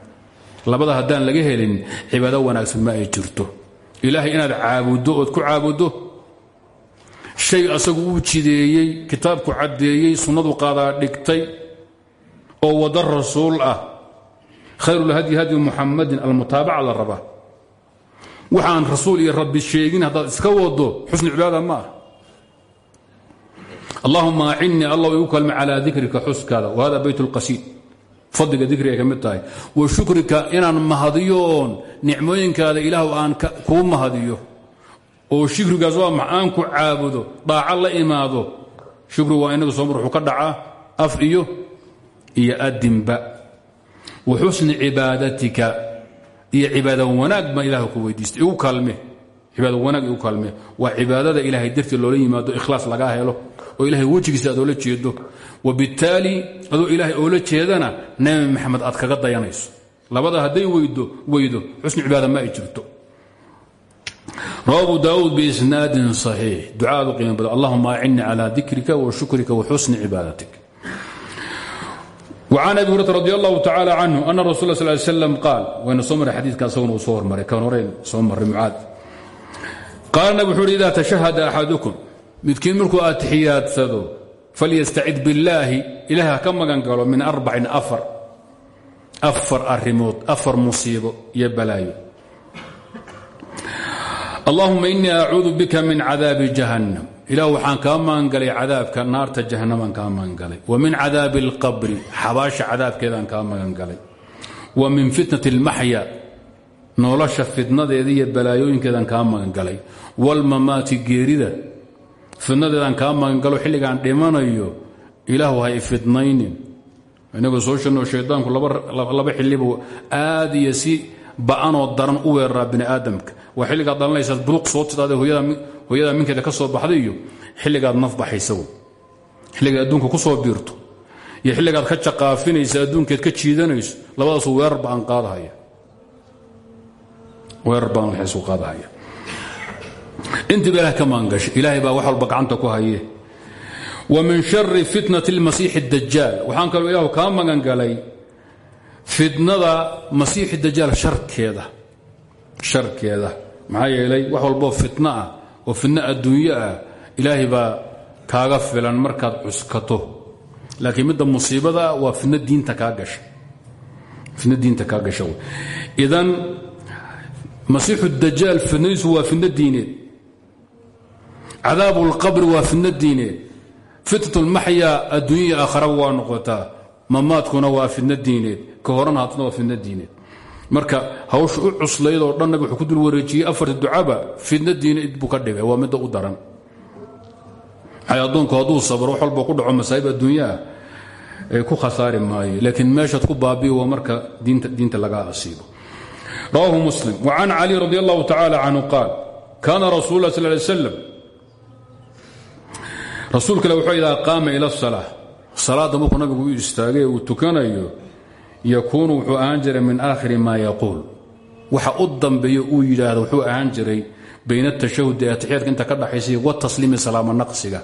labada haddaan laga helin cibaado wanaagsan ma ay jirto. Ilaahay inaad caabuddo ood ku caabuddo shay asagu uu jideeyey kitaabku caddeeyey sunnadu qaadaa dhigtay oo waddo rasuul ah. Khayrulhadyi hadyu muxamadin almutaabaca la rabaa waxaan rasuul iyo rabbi sheegin haddaad iska wado xusnu cibaada ma ah allahuma acinnii allah igu kalma calaa dikrika xuskaada wahada fadliga dikriga ka mid tahay. Wa shukrika inaan mahadiyo oon nicmooyinkaada ilaah aan kuu mahadiyo. Oo shukrigaas aan ku caabudo dhaaco la imaado. Shukri waa inaga soomar wuxuu ka dhacaa af iyo iyo adinba wa xusni cibaadatika iyo cibaada wanaag baan ilaah ku weydiistay. Igu kaalme cibaada wanaag igu kaalme waa cibaadada ilaahay dartii loola yimaado ikhlaas lagaa helo oo ilahay wejigiisa aad oola jeedo wabittaali adoo ilaahay oola jeedana nabi maxamed aad kaga dayanayso labada hadday weydo weydo xusni cibaada ma ay jirto rawa abu daauud biisnaadin صaxiix ducaadu qiimo badan allahuma acinnii calى dikrika wa shukrika wa xusni cibaadatik وcan abi hurata radi allahu tacalى canhu ana rasul ه sl slam qaal wayna soo maray xadiidka asaguna uu soo hormaray kan horeyn soo maray mucaad qaala nab wuxuu uhi ida tashahada axadukum midkiin markuu atixiyaadsado falyastacid billaahi ilaah ha ka magan galo min arbacin afar afar arrimood afar musiibo iyo balaayo. Allahuma inii acuudu bika min cadaabi jahannam. Ilah waxaan kaa magangalay cadaabka naarta jahannamaan kaa magangalay wa min cadaabi اlqabri xabaasha cadaabkeedaan kaa magangalay. Wa min fitnati اlmaxya nolosha fitnadeeda iyo magangalay wاlmamaati geerida. Fidnadeedaan kaa magangalo xilligaan dhimanayo ilaahu hay fidnaynin inagoo soo sheegno shaydaanku laba xillibu aad iyo si ba'anoo daran u weeraraa bini aadamka waa xilligaad dhalanaysaad buluq soo tidaade hooyadaa minkeeda ka soo baxday iyo xilligaad naf baxaysagu xilligaad adduunka ku soo biirto. Iyo xilligaad ka jaqaafinaysa adduunkeed ka jiidanayso labadaasu weerar baan qaadahaya. Weerar baan waxaysu qaadahaya intiiba ilahay ka maangashay. Ilaahay baa wax walba gacanta ku haye wa min shari fitnati اlmasiixi اdajaal waxaan kaloo ilaahu kaa magan galay fitnada masiixi dajaal sharkeeda. Sharkeeda. Maxaa yeelay wax walboo fitno ah oo fitno adduunyo ah ilaahay baa kaaga filan markaad cuskato. Laakiin midda musiibada ah waa fitno diinta kaa gasha fitno diinta kaa gasha idan cadaab اlqabri waa fitna diineed fitnat اlmaxyaa adduunya aakharaba waa noqotaa mamaadkuna waa fitna diineed ka horan haatna waa fitna diineed marka hawsha u cuslayd oo dhan nabig wuxuu ku dul wareejiyey afarta ducaba fitna diineed buu ka dhigay. Waa midda u daran. Maxaa addoonku hadduu sabro wax walba ku dhaco masaa'ib adduunyaah ku khasaari maayo. Laakiin meeshaad ku baabiyo waa marka diinta laga asiibo. Rawaahu wa can cali radi allahu rasuulkale wuxuu idaa qaama ila salaa salaadda markuu nabigu u istaagay uu tukanayo yakuunu wuxuu ahaan jiray min aakhiri maa yaquul. Waxa u dambeeya uu yidhaahdo wuxuu ahaan jiray bayna atashahudi ee atixyaadka inta ka dhaxaysay watasliimi salaama naqsiga.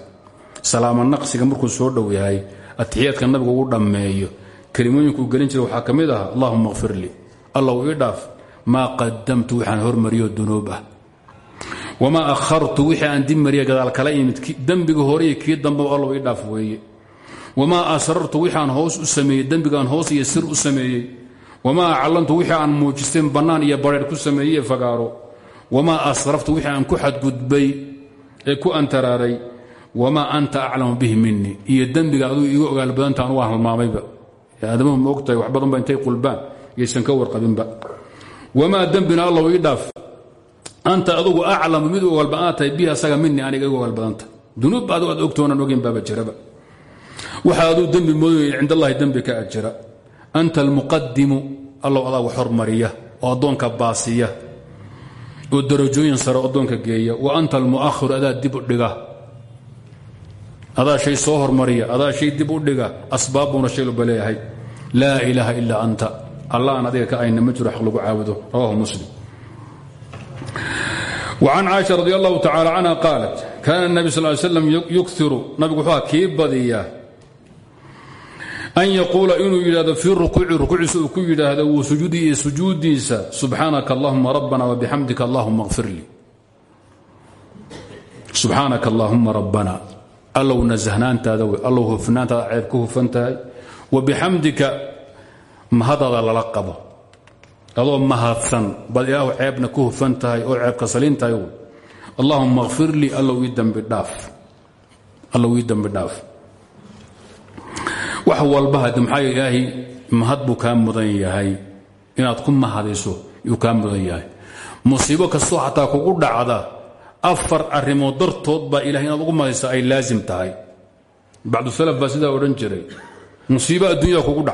Salaama naqsiga markuu soo dhow yahay atixiyaadka nabigu uu dhammeeyo. Kelimooyinkuu gelin jiray waxaa ka mid ah allahuma kfir lii. Allow ii dhaaf maa qadamtu waxaan hormariyo dunuub ah wamaa akhartu wixii aan dib mariya gadaal kala imid dembiga horey kii dambaba allow ii dhaaf weeye wamaa asrartu wixaan hoos u sameeyey dembigaan hoos iyo sir u sameeyey wamaa aclantu wixii aan muujisteen bannaan iyo bareer ku sameeyey fagaaro wamaa asraftu wixii aan ku xadgudbay ee ku antaraaray wamaa anta aclamu bihi minii iyo dembiga aduu iigu ogaal badanta anugu halmaamayba aadamuhu ma ogtahay wax badan ba intay qulbaan yaysan ka warqabinba wamaa dembina allow ii dhaaf anta adugu aclamu mid ogaal badan tahay bihi asaga minii aniga igu ogaal badanta. Dunuub adigu aad ogtoonan ogeyn baaba jiraba. Waxa aduu dembi mooday cind ka ajira anta almuqadimu allow adaa wax hormariya oo addoonka baasiya oo darajooyin sare addoonka geeya. Wa anta almu'ahiru adaa dib u dhiga. Adaa shay soo hormariya adaa shay dib u dhiga asbaabbuuna shay walba leeyahay laa ilaaha ilaa anta. Alla aan adiga ka ayna ma lagu caabudo. Rawahu muslim وcan caaشha radi allahu tacala canha qaalat kaana الnabi sal slam yukiru nabigu wuxuu kii badiyaa an yaquula inuu yidhahdo fii rukuuci rukuuciisa uu ku yidhaahdo wuu sujuudii iyo sujuudiisa subxaanaka allahuma rabbana wbixamdika allahuma اغfir lii subxaanaka allahuma rabbana allow nasahnaantaada wey allow hufnaantaada ceeb ka hufan tahay wabixamdika mahadaada lala qabo adoo mahadsan bad ilaahu ceebna ku hufan tahay oo ceebka saliin tahay wey allahuma اغfir lii allow ii dembi dhaaf. Wax walba hade maxaa ilaahay mahad buu kaa mudan yahay. Inaad ku mahadayso yuu kaa mudan yahay. Musiibo kastoo xataa kugu dhacda afar arrimood dartood baa ilahay inaad ugu mahadaysa ay laasim tahay. Bacdu salaf baa sidaa odhan jiray. Musiibo adduunyada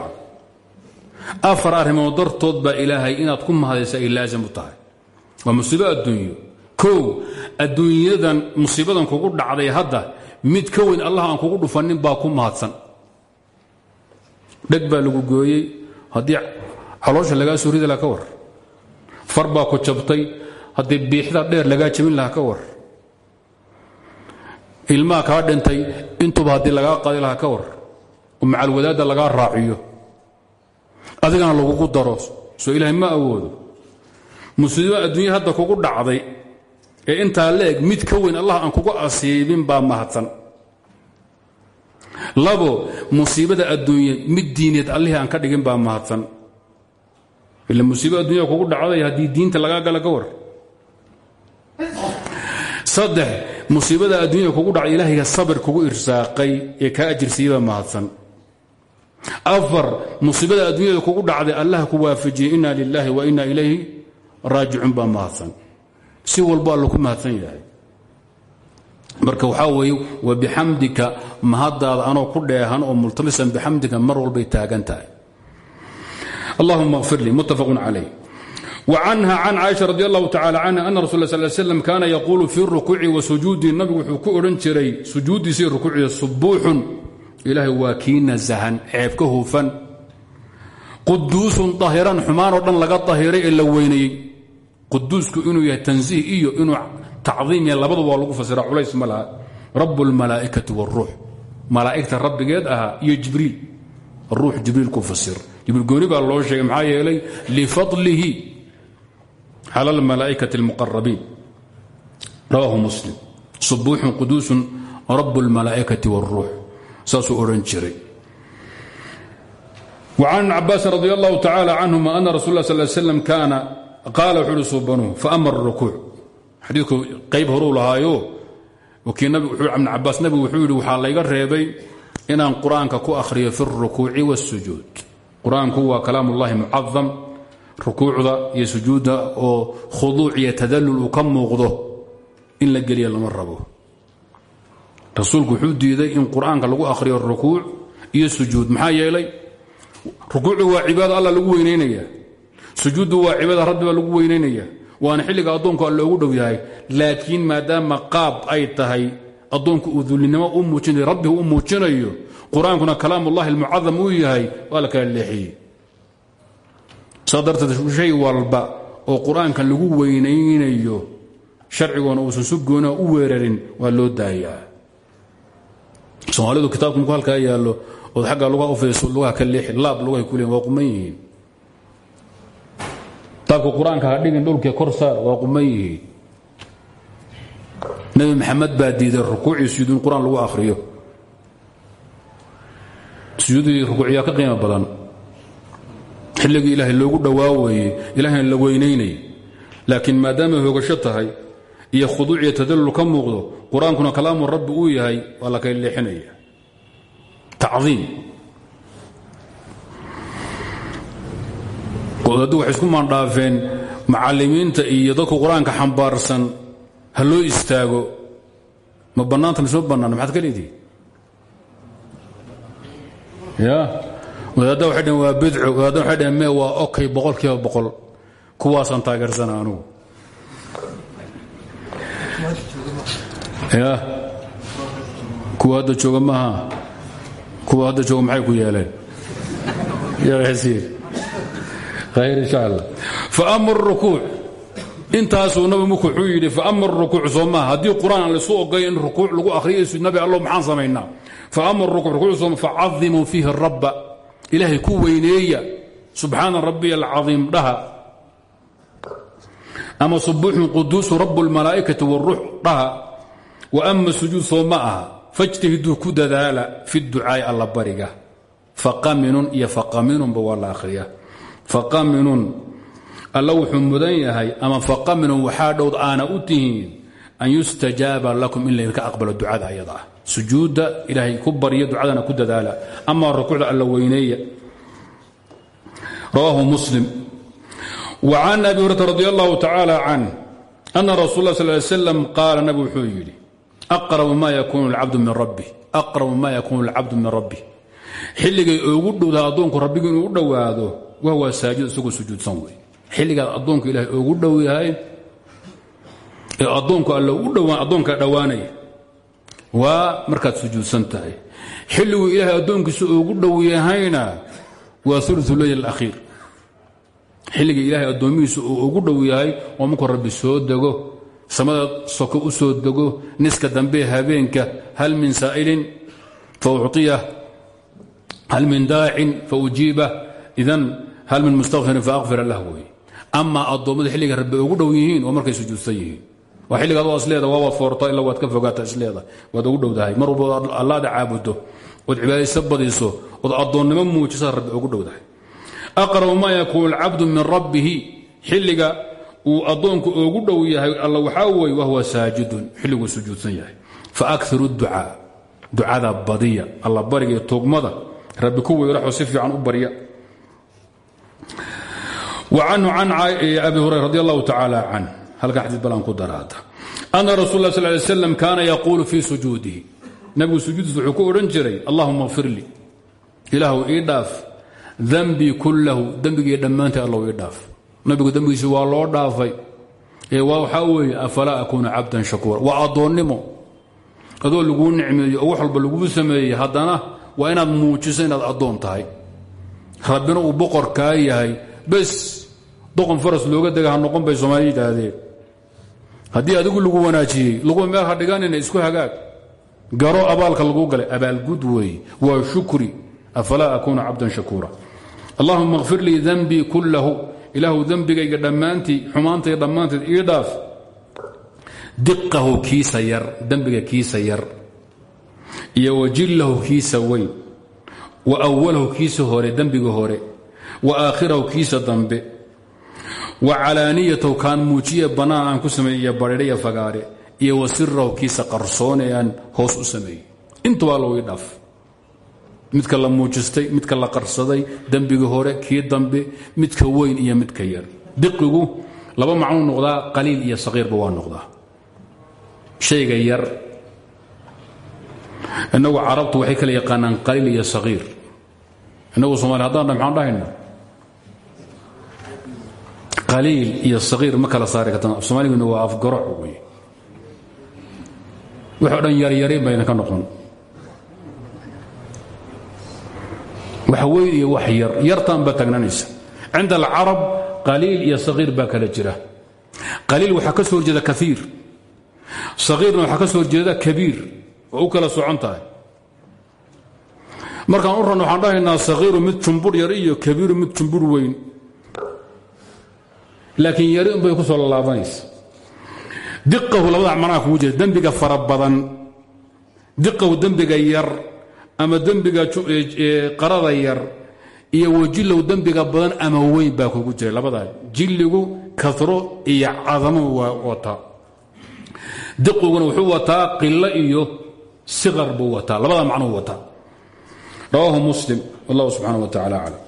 afar arrimood dartood baa ilaahay inaad ku mahadaysa ay laasim u tahay. Waa musiibo adduunyo. Kow adduunyadan musiibadan kugu dhacday hadda mid ka weyn allah aan kugu dhufanin baa ku mahadsan. Dheg baa lagu gooyey haddii caloosha lagaa soo ridi laha ka war. Far baa ku jabtay haddii biixda dheer lagaa jabin lahaa ka war. Ilmaha kaa dhintay intuba haddii lagaa qadi lahaa ka war. Oo macalwadaadda lagaa raaciyo adigana lagugu daro soo ilaahay ma awoodo. Musiibo adduunya hadda kugu dhacday ee intaa leeg mid ka weyn allah aan kugu asiibin baa mahadsan. Labo musiibada adduunye mid diineed allihii aan ka dhigin baa mahadsan. Ila musiibo addunya kugu dhacday haddii diinta lagaa gala ka war. Musiibada adduunya kugu dhacday ilaahayga sabir kugu irsaaqay ee kaa ajirsiiyey baa mahadsan afar musiibada adduunyada kugu dhacday allah ku waafajiyey inna lilaahi wa inna ilayhi raajicun baa mahadsan. Si walbaa laku mahadsan yahay. Marka waxaa weeye wa bixamdika mahaddaada anoo ku dheehan oo multamisan bixamdika mar walbay taagan tahay. Allahuma kfir lii muttafaqun calayh. وcanha can caaisha radi allahu tacala canha ana rasul sal slm kaana yaquulu fii rukuuci wa sujuudii nabigu wuxuu ku odhan jiray sujuuddiisii rukuuciya subuuxun ilaahay waa kii nasahan ceeb ka hufan quduusun dahiran xumaanoo dhan laga dahiray ee la weynayey quduusku inuu yahay tansiih iyo inuu tacdiim ya labaduba waa lagu fasira culays ma laha rabu اlmalaa'ikati wاlruux malaa'igta rabbigeed ahaa iyo jibriil ruux jibriil ku fasir jibriil gooni baa loo sheegay maxaa yeelay lifadlihi cala اlmalaa'ikati اlmuqarabiin rawaahu muslim subuuxun quduusun rabu اlmalaa'ikati wاlruux saasuu odhan jiray. An cabaasin radi allahu tacaala canhuma ana rasul sal sm kaana qaala wuxuu hi suubanuhu faama rukuuc. Xadiiku qayb horuu lahaayo. Ibn cabaas nabigu wuxuu yidhi waxaa layga reebay inaan qur'aanka ku akhriyo fi rukuuci wاsujuud qur'aanku waa kalaam ullahi mucadam rukuucda iyo sujuudda oo khuduuc iyo tadalul uu ka muuqdo in la geliya lama rabo rasuulku wuxuu diiday in qur'aanka lagu akhriyo rukuuc iyo sujuud. Maxaa yeelay rukuucdu waa cibaado alla lagu weynaynaya sujuuddu waa cibaada rabbi lagu weynaynaya waana xilliga addoonku alla ugu yahay. Laakiin maadaama qaab ay tahay addoonku uu dullinimo u muujinayo rabbigu u muujinayo qur'aankuna kalaamullahi almucadam uu yahay waa la kala shay walba oo qur'aanka lagu weynaynayo sharcigoona uusan si goona u weerarin waa loo daayaa soomaalidu kitaabku marku halkaa yaallo ood aggaa lugaha u fayso lugaha ka leexi laab lugahay ku leeyin waa quman yihiin. Kitaabka ha dhigin dhulkee kor saar waa quman yihiin. Nebi baa diiday rukuucii sujuud in qur'aan lagu akhriyo. Sujuudii rukuuciyaa ka qiimo badan. Xilligii ilaahay loogu dhowaaweeyey ilaahayna la weynaynay. Laakiin maadaamay hoogasho tahay iyo khuduuc iyo tadallul ka muuqdo qur'aankuna kalaamu rabbi uu yahay waa la kala leexinaya. Tacdiim. Wadaaddu waxay isku maandhaafeen macallimiinta iyo dadku qur'aanka xambaarsan ha loo istaago ma bannaanta mise ma bannaana maxaad ka leedihi ya wadaadda waxay dhaheen waa bidco wadaadda waxay dhaheen mee waa okay boqol kiiba boqol. Kuwaasaan taageersana anugu ya. Kuwa hadda jooga maaha. Kuwa hadda jooga maxay khayr insha allah. Faama rukuuc intaasuu nabi marku wuxuu yidhi faama rukuuc soo maaha. Haddii qur'aan aan laisu ogay in rukuuc lagu akhriyo nabi allo maxaan samaynaa faama rukuuc rukuuc soo facadimuu fiihi rabba. Ilaahay ku weyneeya. Subxaana rabbiya alcadiim dhaha. Ama subuuxun quduusu rabu اlmalaa'ikati wاruux dhaha ama sujuud soo ma aha fajtahiduu ku dadaala fi ducaai alla bariga. Faqaminun iyo faqaminunba waa la akhriya. Faqaminun alla wuxuu yahay ama faqaminun waxaa dhowd aana u an yustajaaba lakum in laydinka aqbalo ducada ayada ah. Sujuudda ilaahay ku barya ku dadaala. Amaa rukuucda alla weyneeya. Rawaahu muslim. Wa can abi hurata radi allahu tacaala can ana rasul la sal slam ma maa yakuunu lcabdu min rabbi. Aqrabu maa yakuunu alcabdu min rabbi. Xilligay ugu dhowdaa addoonku rabbigu inuu u dhowaado wahuwa saajid isagoo sujuudsan wey xilligaad addoonku ilaahay ugu dhow yahay ee addoonku alle u dhowaan addoonkaa dhowaanaya waa markaad sujuudsan tahay. Xilliguu ilaahay addoonkiisa ugu dhow yahayna waa ululayl akhiir. Xilligii ilaahay addoomihiisa ugu dhow yahay oo markuu rabbi soo dego samada soko u soo dego niska dambe habeenka hal min saa'ilin fa hal min daacin fa ujiibah hal min mustakfirin fa akfira lah wey. Amaa addoommada rabbi ugu dhow yihiin waa markay sujuudsan yihiin. Waa xilligaad waa waa waad foorta ila ka fogaata isleeda waad ugu dhowdahay. Mar walba allaada caabudo ood cibaadaysa badiso ood addoonnimo muujisaa rabbi ugu dhowdahay. Aqrabu ma yakuunu alcabdu min rabbihi xilliga uu addoonku ugu dhow yahay alla waxaa weye wahwa saajidun xilliguu sujuudsan yahay. Faakhiru ducaa ducada badiya alla bariga iyo rabbi ku weyraxoo si fiican u barya wa canhu can abi hurayra radi allahu tacaala can halkan balan ku daraata ana rasul lah sal ly slam kaana yaquulu fii sujuudihi. Nabigu sujuuddiisa wuxuu jiray allahuma kfir lii. Ilaahu ii kullahu dembigii dhammaantii allow ii nabigu dembigiisi waa loo dhaafay. Waxaa weeye afalaa akuuna cabdan shakuura. Waa addoonnimo. Adoo laguu nicmeeyo oo wax walba laguu sameeyey haddana waa inaad muujiso inaad addoon tahay. Rabbina uu boqor kaa yahay. Bes doqon faras looga dega ha noqon bay soomaali yidhaahdeen. Adigu lagu wanaajiyey lagu meel ha dhiganina isku hagaag. Garo abaalka lagu galay. Abaalgud weeye waa shukri. Afalaa akuuna cabdan shakuura. Allahuma kfir lii danbii kullahu ilaahu dembigayga dhammaantii xumaantayga dhammaanteed ii dhaaf diqahu kiisa yar dembiga kiisa yar iyo wajillahu kiisa weyn wa awalahu kiisa hore dembiga hore wa aakhirahu kiisa dambe wa calaaniyatahu kaan muujiye bannaan aan ku sameeye iyo badhidhe iyo fagaare iyo wa sirahu kiisa qarsoone aan hoos u sameeyey. Intuba allow ii dhaaf midka la muujistay midka la qarsaday dembiga hore kii dambe midka weyn iyo midka yar. Diqigu laba macnuu noqdaa qaliil iyo saqiirba waa noqdaa. Shayga yar innagu carabtu waxay kala yaqaanaan qaliil iyo saqiir. Innagu somaali haddaan maxaan dhahayna? Qaliil iyo saqiir ma kala saari kartaan. Soomaaliguna waa afgaroc wey waxo dhan yaryari bayna ka noqon wax weyn iyo wax yar yartaan baa tagnanaysa. Cinda alcarab qaliil iyo sagiir baa kala jira. Qaliil waxaa ka soo horjeeda kaiir sagiirna waxaa ka waxaan dhahaynaa sagiiru mid jumbur yar iyo kabiiru mid jumbur weyn. Laakiin yari unbay ku soo lalaabanaysa diqahu labada macnaha kugu jira. Dembiga fara badan diqahu yar ama dembiga qarada yar iyo wajilow dembiga badan ama weyn baa kugu jira labadaa jilligu karo iyo cadamo waa wataa diqiguna wuxuu wataa qilo iyo siqar buu wataa. Labada macnuu wataa. Rawaahu muslim. Wallahu subxaana wa tacala aclam